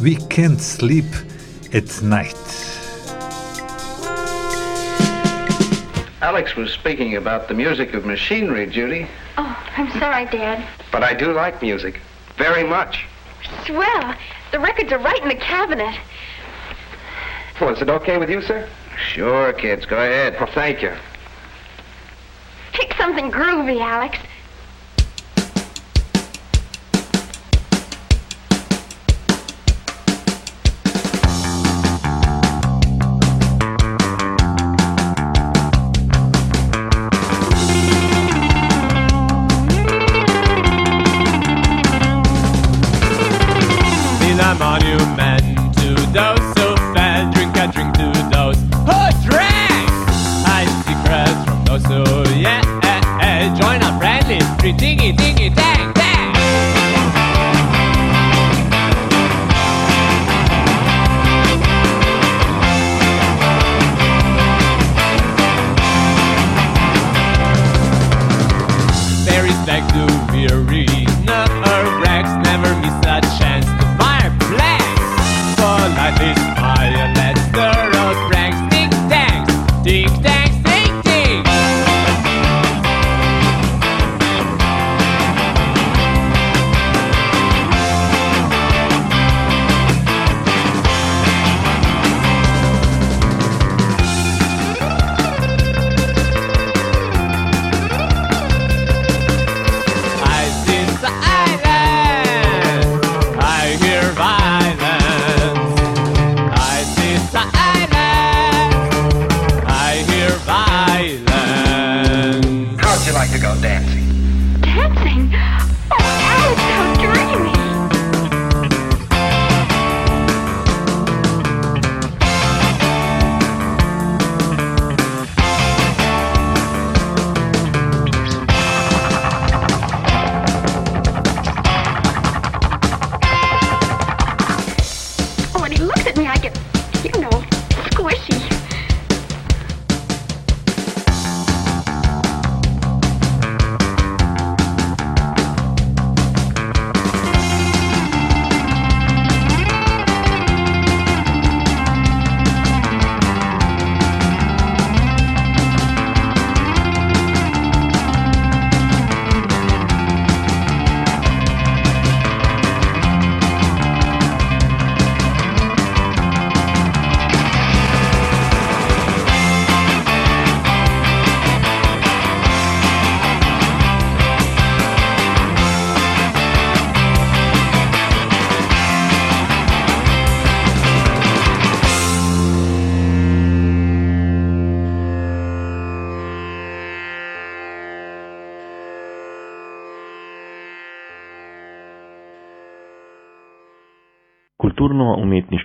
We Can't Sleep at Night. Alex was speaking about the music of machinery, Judy. Oh, I'm sorry, Dad. But I do like music. Very much. Swell. The records are right in the cabinet. Well, is it okay with you, sir? Sure, kids. Go ahead. Well, thank you. Pick something groovy, Alex.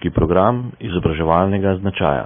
Kulturno-umetniški program izobraževalnega značaja.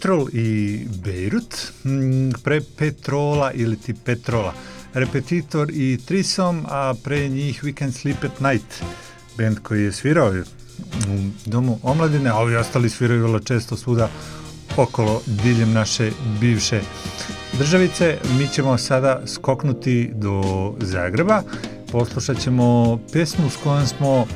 Petrol i Beirut, mm, pre Petrola ili ti Petrola, Repetitor i Trisom, a pre njih We Can Sleep at Night, band koji je svirao u domu omladine, a ovi ostali sviraju vrlo često svuda okolo diljem naše bivše državice. Mi ćemo sada skoknuti do Zagreba, poslušat ćemo pesmu s kojom smo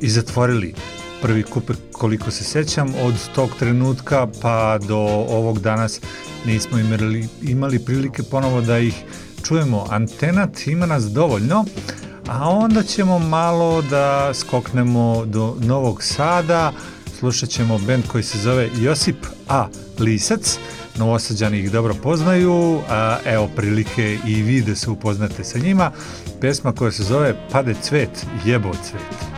i zatvorili prvi kupek koliko se sećam od tog trenutka pa do ovog danas nismo imali, imali prilike ponovo da ih čujemo. Antenat ima nas dovoljno, a onda ćemo malo da skoknemo do Novog Sada, slušat ćemo band koji se zove Josip A. Lisac, novosađani ih dobro poznaju, a evo prilike i vi da se upoznate sa njima. Pesma koja se zove Pade cvet, jebo cvet.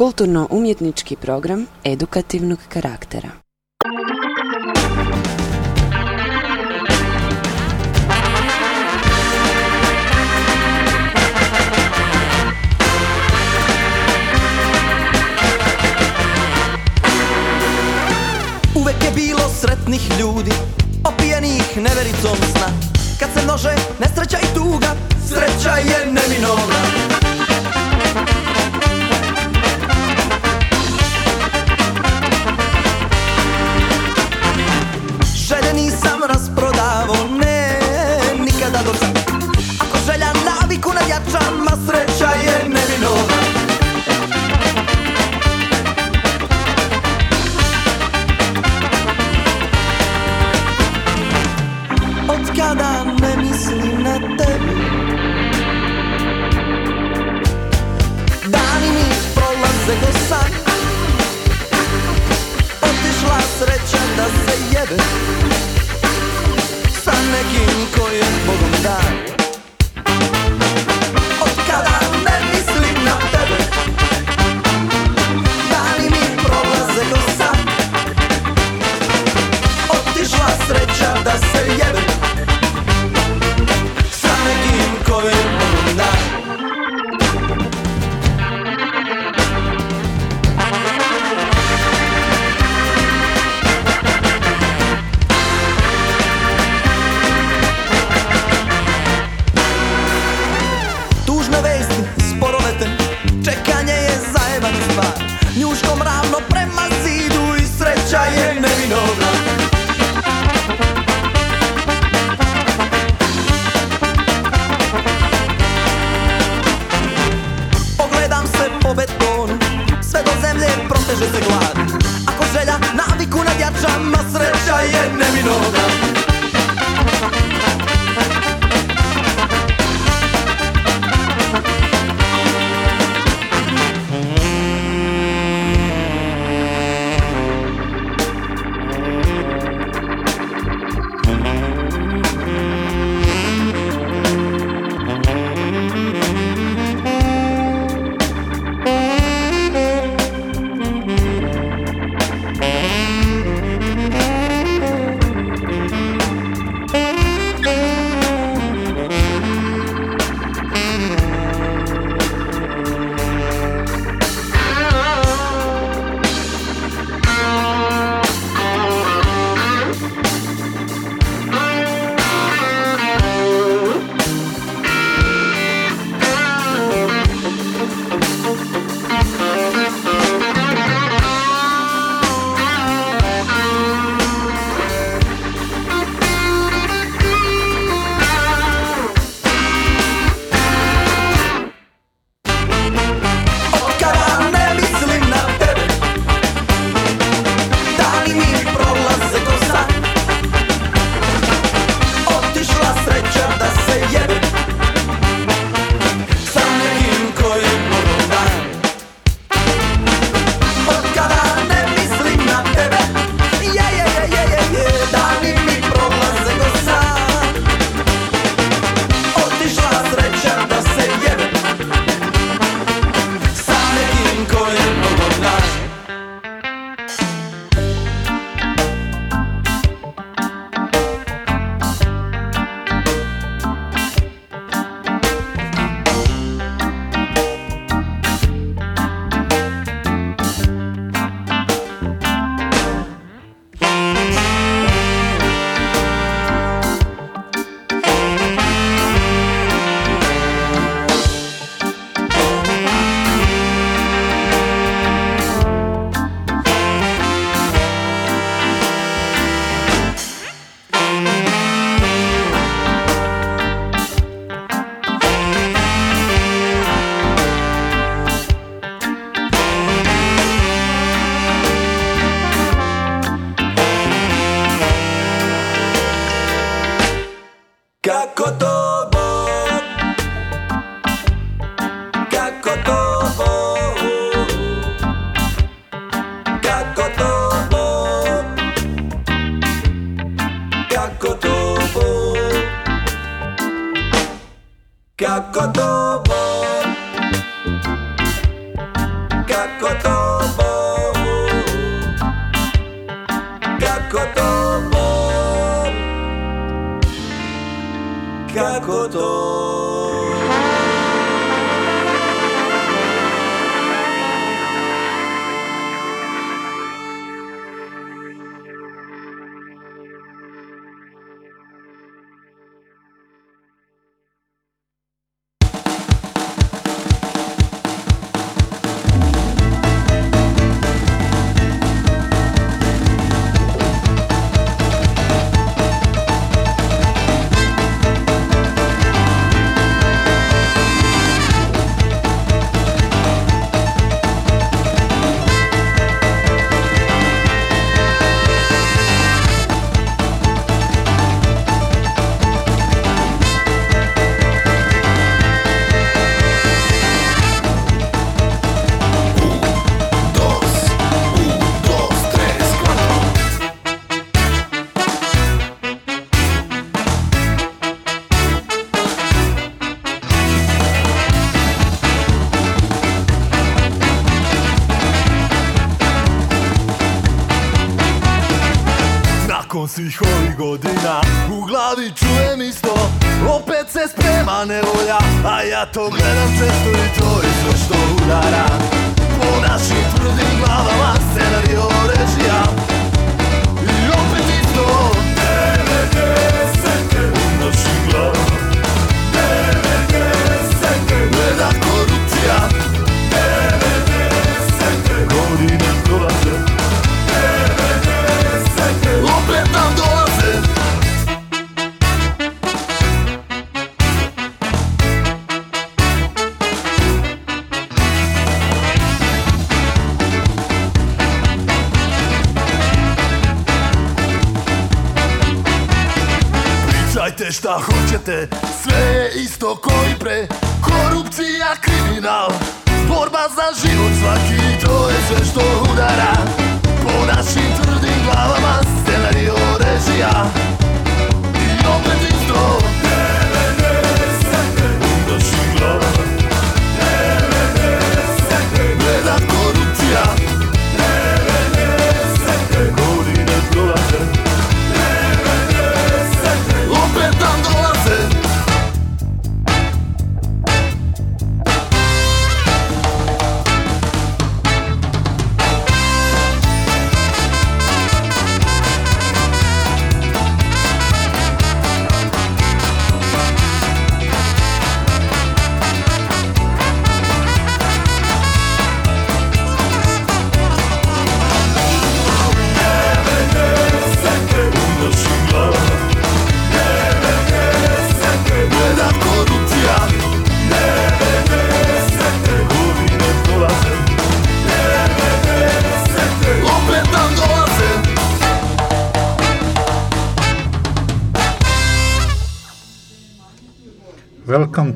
kulturno-umjetnički program edukativnog karaktera. Uvek je bilo sretnih ljudi, opijenih nevericom sna. Kad se množe nesreća i tuga, sreća je neminovna.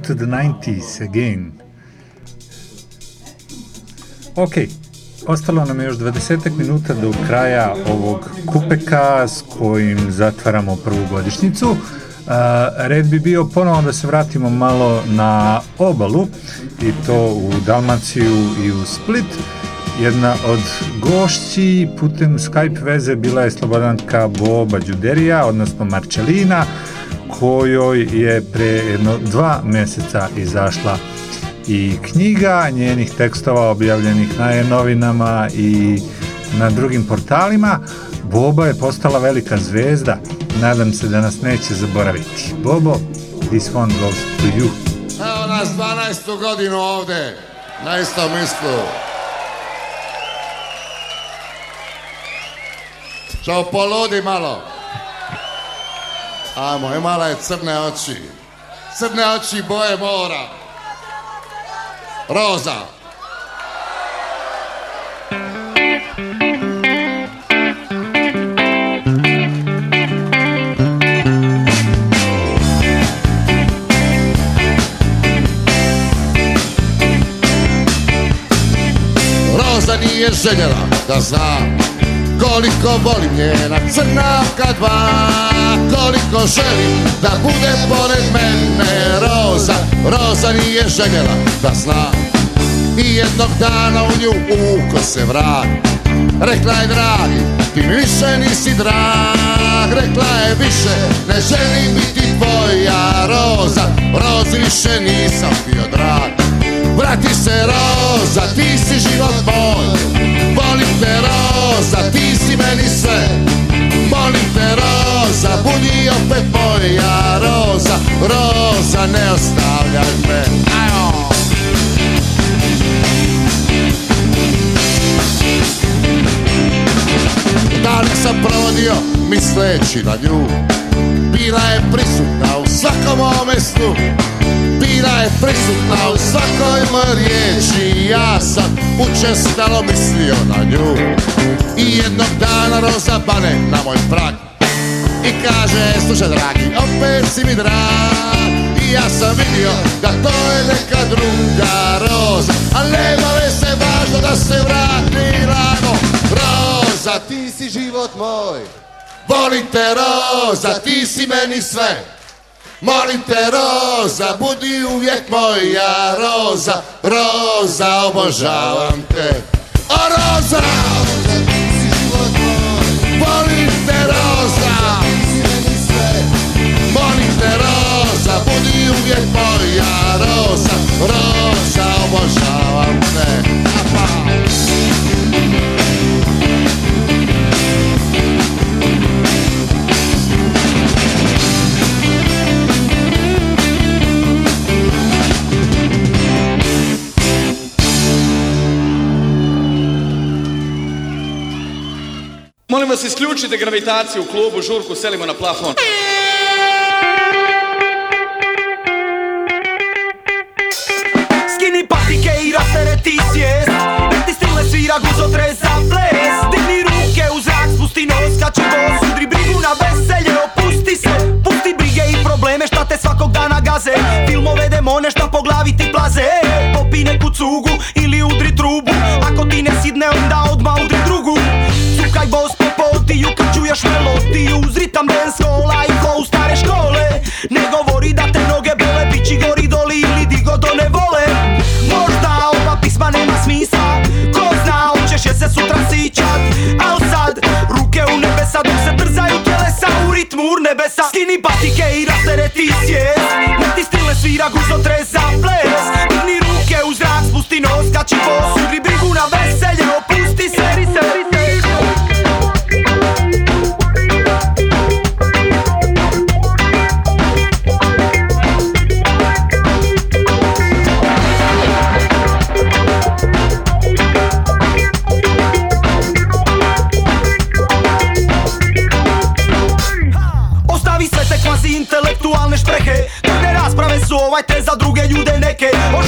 To the 90s again. Ok, ostalo nam je još 20 minuta do kraja ovog kupeka s kojim zatvaramo prvu godišnjicu. Uh, red bi bio ponovo da se vratimo malo na obalu i to u Dalmaciju i u Split. Jedna od gošći putem Skype veze bila je Slobodanka Boba Đuderija, odnosno Marčelina, kojoj je pre jedno dva meseca izašla i knjiga njenih tekstova objavljenih na e-novinama i na drugim portalima. Boba je postala velika zvezda. Nadam se da nas neće zaboraviti. Bobo, this one goes to you. Evo nas 12. godinu ovde, na istom mjestu. Što poludi malo. Amo, imala je crne oči. Crne oči boje mora. Roza. Roza nije željela da zna koliko volim njena crna dva koliko želim da bude pored mene Roza, Roza nije željela da zna. I jednog dana u nju uko se vrat. Rekla je dragi, ti mi više nisi drag. Rekla je više, ne želim biti tvoja Roza, više nisam bio drag Vrati se Roza, ti si život moj. Volim te Roza, ti si meni sve. Molim te Roza, budi opet moja Roza, Roza, ne ostavljaj me. Ajo! Dan sam provodio misleći na nju. Bila je prisutna u svakom mome snu Bila je prisutna u svakoj mojoj riječi. Ja sam učestalo mislio na nju. I jednog dana roza bane na moj prag. I kaže, slušaj dragi, opet si mi drag. I ja sam vidio da to je neka druga roza. A nema veze važno da se vrati rano Roza, ti si život moj. Volim te Roza, ti si meni sve. Molim te Roza, budi uvijek moja Roza, Roza, obožavam te. O Roza, volim te Roza! Molim te Roza, budi uvijek moja Roza, Roza, obožavam te Molim vas isključite gravitaciju u klubu, žurku selimo na plafon. Skini patike i rastereti svijest. Nek ti stilne svira guzotre za ples. Digni ruke u zrak, spusti nos, kači voz Udri brigu na veselje, opusti se. Pusti brige i probleme šta te svakog dana gaze. Filmove demone šta po glavi ti plaze Popi neku cugu ili udri trubu. Ako ti ne sidne onda odma udri drugu. Cukaj potiju kad čuješ melodiju Uz ritam dance halla i flow stare škole. Ne govori da te noge bole Pići gori doli ili digo do ne vole. Možda ova pisma nema smisla Ko zna hoćeš je se sutra sićat. Al sad ruke u nebesa dok se trzaju telesa U ritmu nebesa. Skini patike i rastereti svijest Nek ti stilne svira guzotre za ples. Digni ruke u zrak, spusti nos, kači bos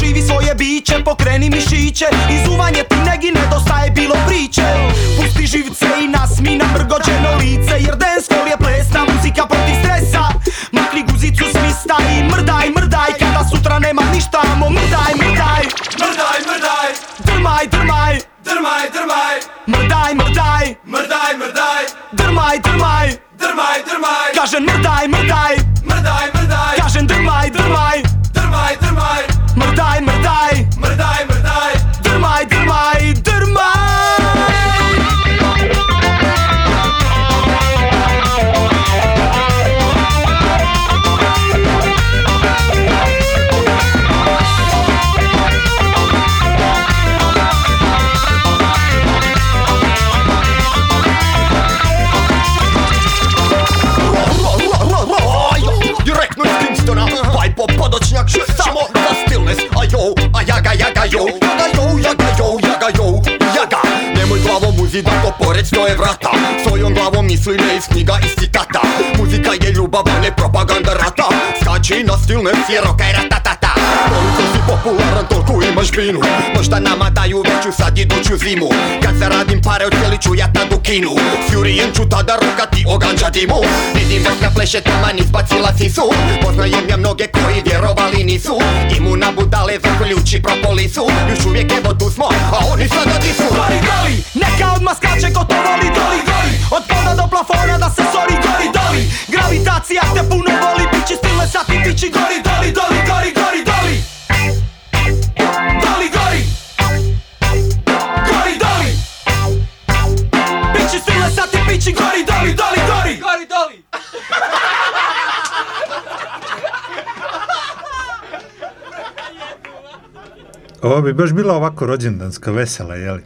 Oživi svoje biće, pokreni mišiće. Izuvanje ti negi nedostaje bilo priče. Pusti živce i nasmi na mrgođeno lice Jer dancehall je plesna muzika protiv stresa. Makni guzicu s mista i mrdaj, mrdaj. Kada sutra nema ništa, amo mrdaj, mrdaj. Mrdaj, mrdaj. Drmaj, drmaj. Drmaj, drmaj. Mrdaj, mrdaj. Mrdaj, mrdaj. Drmaj, drmaj. Drmaj, drmaj. Kažem mrdaj Mrdaj, glavom muzi da to pored stoje vrata. Svojom glavom misli ne iz knjiga iz citata Muzika je ljubav, a ne propaganda rata. Skači na stillness je roka i ratatata popularan, toliko imaš binu. Možda nama daju veću sad iduću zimu. Kad zaradim pare, ocijeli ću ja tad u kinu. Furijem ću tada rokati oganđa dimu. Vidim Vesna pleše taman izbacila sisu. Poznajem ja mnoge koji vjerovali nisu. Imuna budale zaključi propolisu. Još uvijek evo tu smo, a oni sada di su? Gori, gori, neka odmah skače ko to voli Doli, gori, od poda do plafona da se sori Gori, doli, gravitacija te puno voli Pići stilne sati, pići gori, doli, doli, gori, gori, Doli, sati, pići gori, doli, doli, gori Gori, doli Ovo bi baš bila ovako rođendanska vesela, jeli?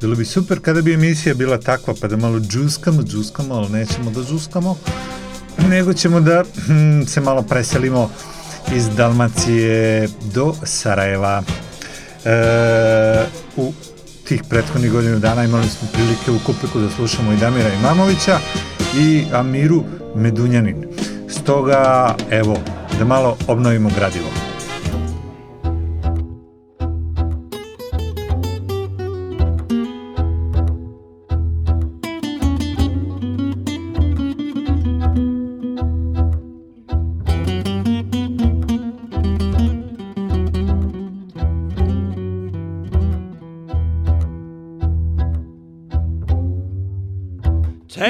Bilo bi super kada bi emisija bila takva, pa da malo džuskamo, džuskamo, ali nećemo da džuskamo, nego ćemo da hm, se malo preselimo iz Dalmacije do Sarajeva. E, u tih prethodnih godinu dana imali smo prilike u Kupeku da slušamo i Damira Imamovića i Amiru Medunjanin. Stoga, evo, da malo obnovimo gradivo.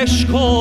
Teško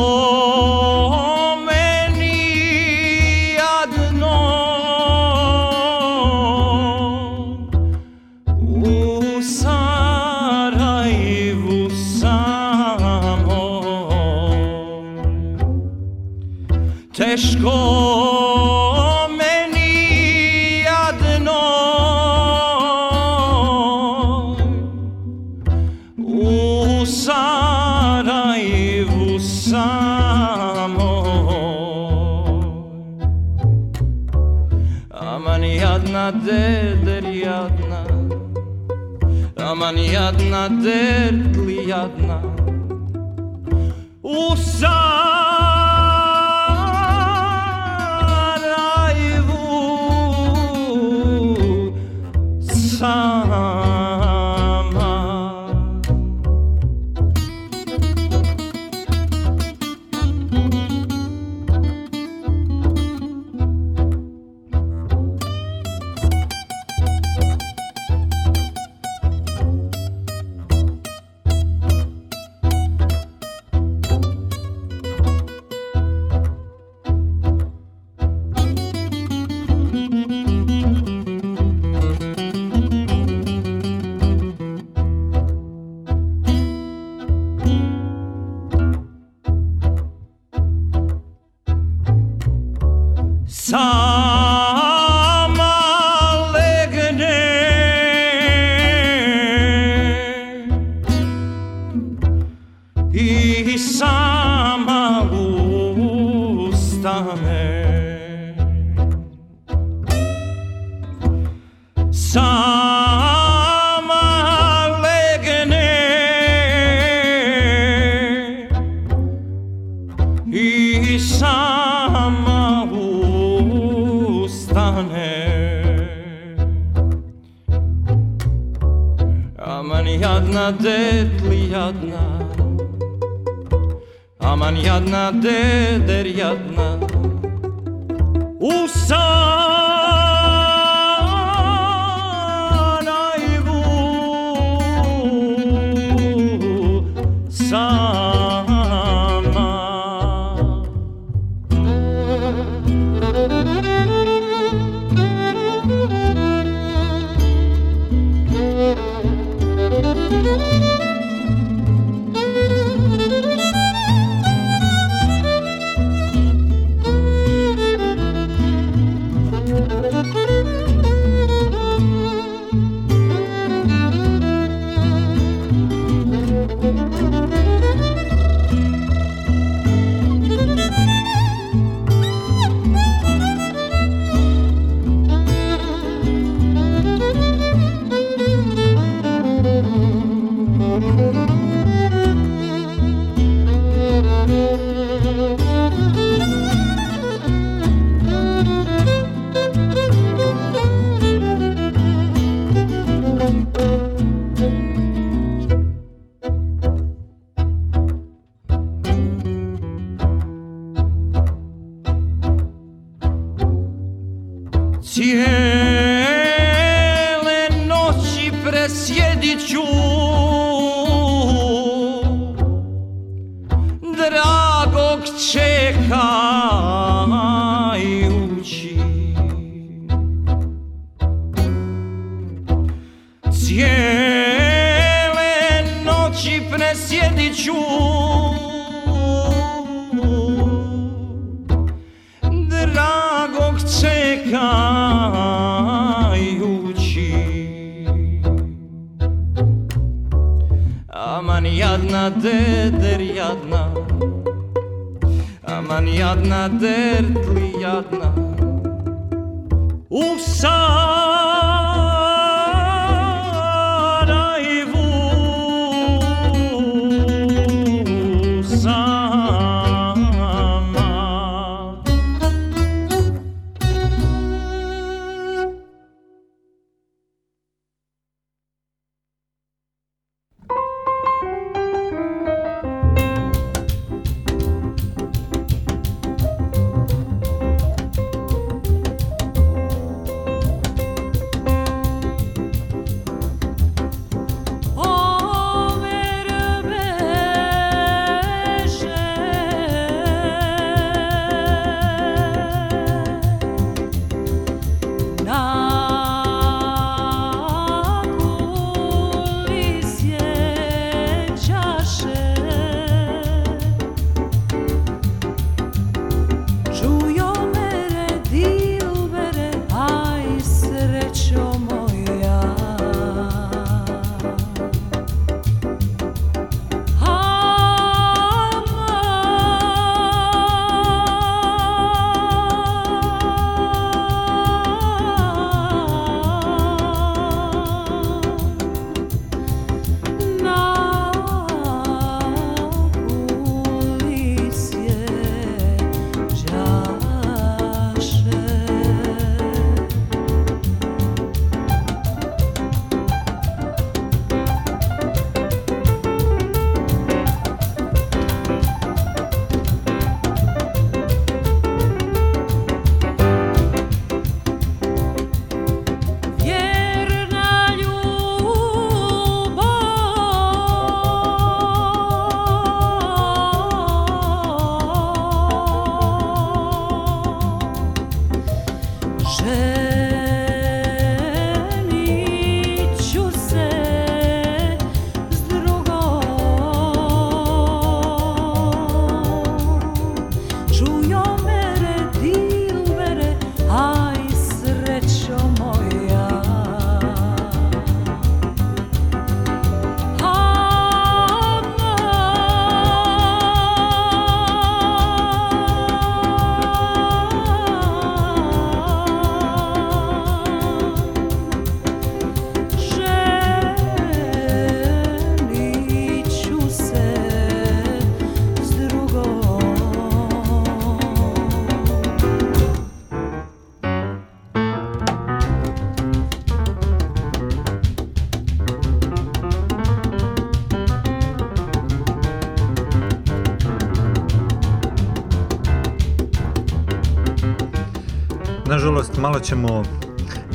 ćemo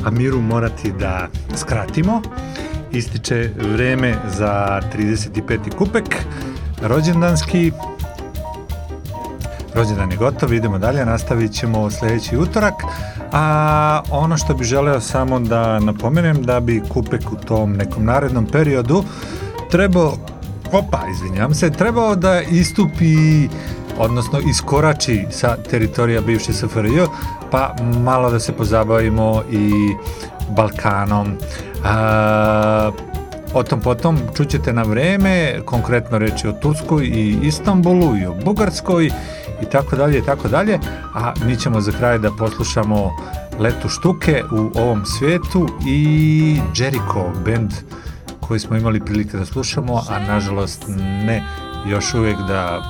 Amiru morati da skratimo. Ističe vreme za 35. kupek, rođendanski. Rođendan je gotov, idemo dalje, nastavit ćemo sljedeći utorak. A ono što bi želeo samo da napomenem da bi kupek u tom nekom narednom periodu trebao, opa, izvinjam se, trebao da istupi odnosno iskorači sa teritorija bivše SFRJ, pa malo da se pozabavimo i Balkanom. A, o tom potom čućete na vreme, konkretno reći o Turskoj i Istanbulu i o Bugarskoj i tako dalje i tako dalje, a mi ćemo za kraj da poslušamo Letu štuke u ovom svijetu i Jericho band koji smo imali prilike da slušamo, a nažalost ne još uvijek da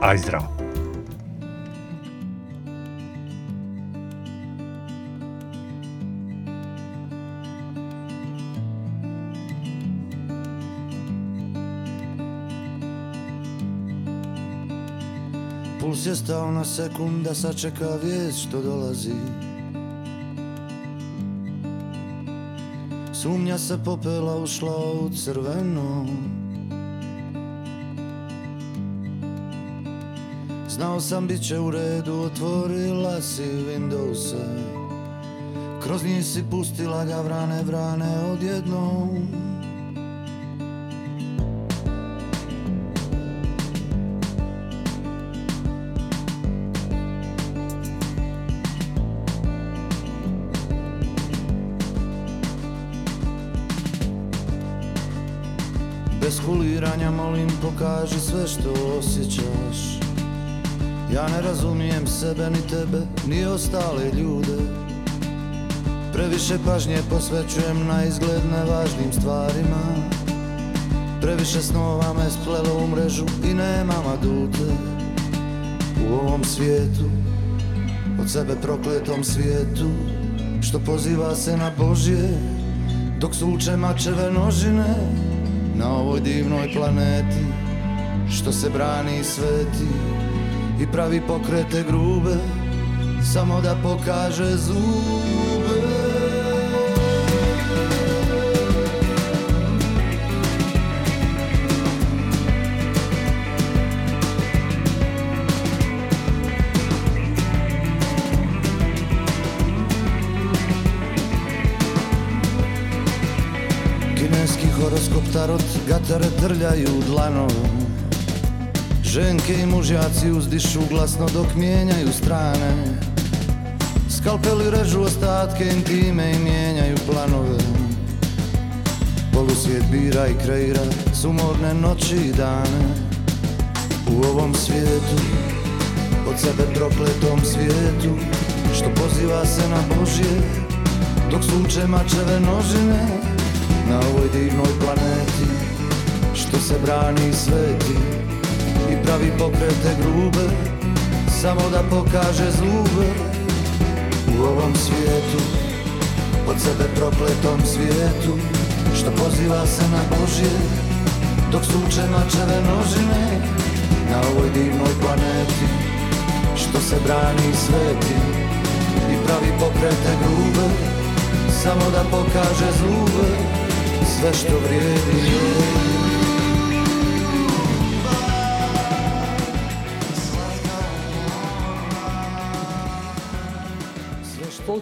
aj zdravo. Puls je stao na sekund da sačeka vijest što dolazi Sumnja se popela ušla u crveno Znao sam bit će u redu, otvorila si Windowse Kroz njih si pustila ga vrane, vrane odjednom. Bez kuliranja molim pokaži sve što osjećaš. Ja ne razumijem sebe ni tebe ni ostale ljude. Previše pažnje posvećujem na izgled nevažnim stvarima. Previše snova me splelo u mrežu i nemam adute U ovom svijetu, od sebe prokletom svijetu Što poziva se na Božje, dok suče mačeve nožine Na ovoj divnoj planeti, što se brani i sveti I pravi pokrete grube, samo da pokaže zube. Kineski horoskop tarot gatare trljaju dlanom Ženke i mužjaci uzdišu glasno dok mijenjaju strane. Skalpeli režu ostatke intime i mijenjaju planove. Polusvijet bira i kreira sumorne noći i dane. U ovom svijetu, od sebe prokletom svijetu Što poziva se na Božje, dok sunče mačeve nožine Na ovoj divnoj planeti, što se brani i sveti I pravi pokrete grube, samo da pokaže zube U ovom svijetu, od sebe prokletom svijetu Što poziva se na Božje, dok sunče mačeve nožine Na ovoj divnoj planeti, što se brani i sveti I pravi pokrete grube, samo da pokaže zube Sve što vrijedi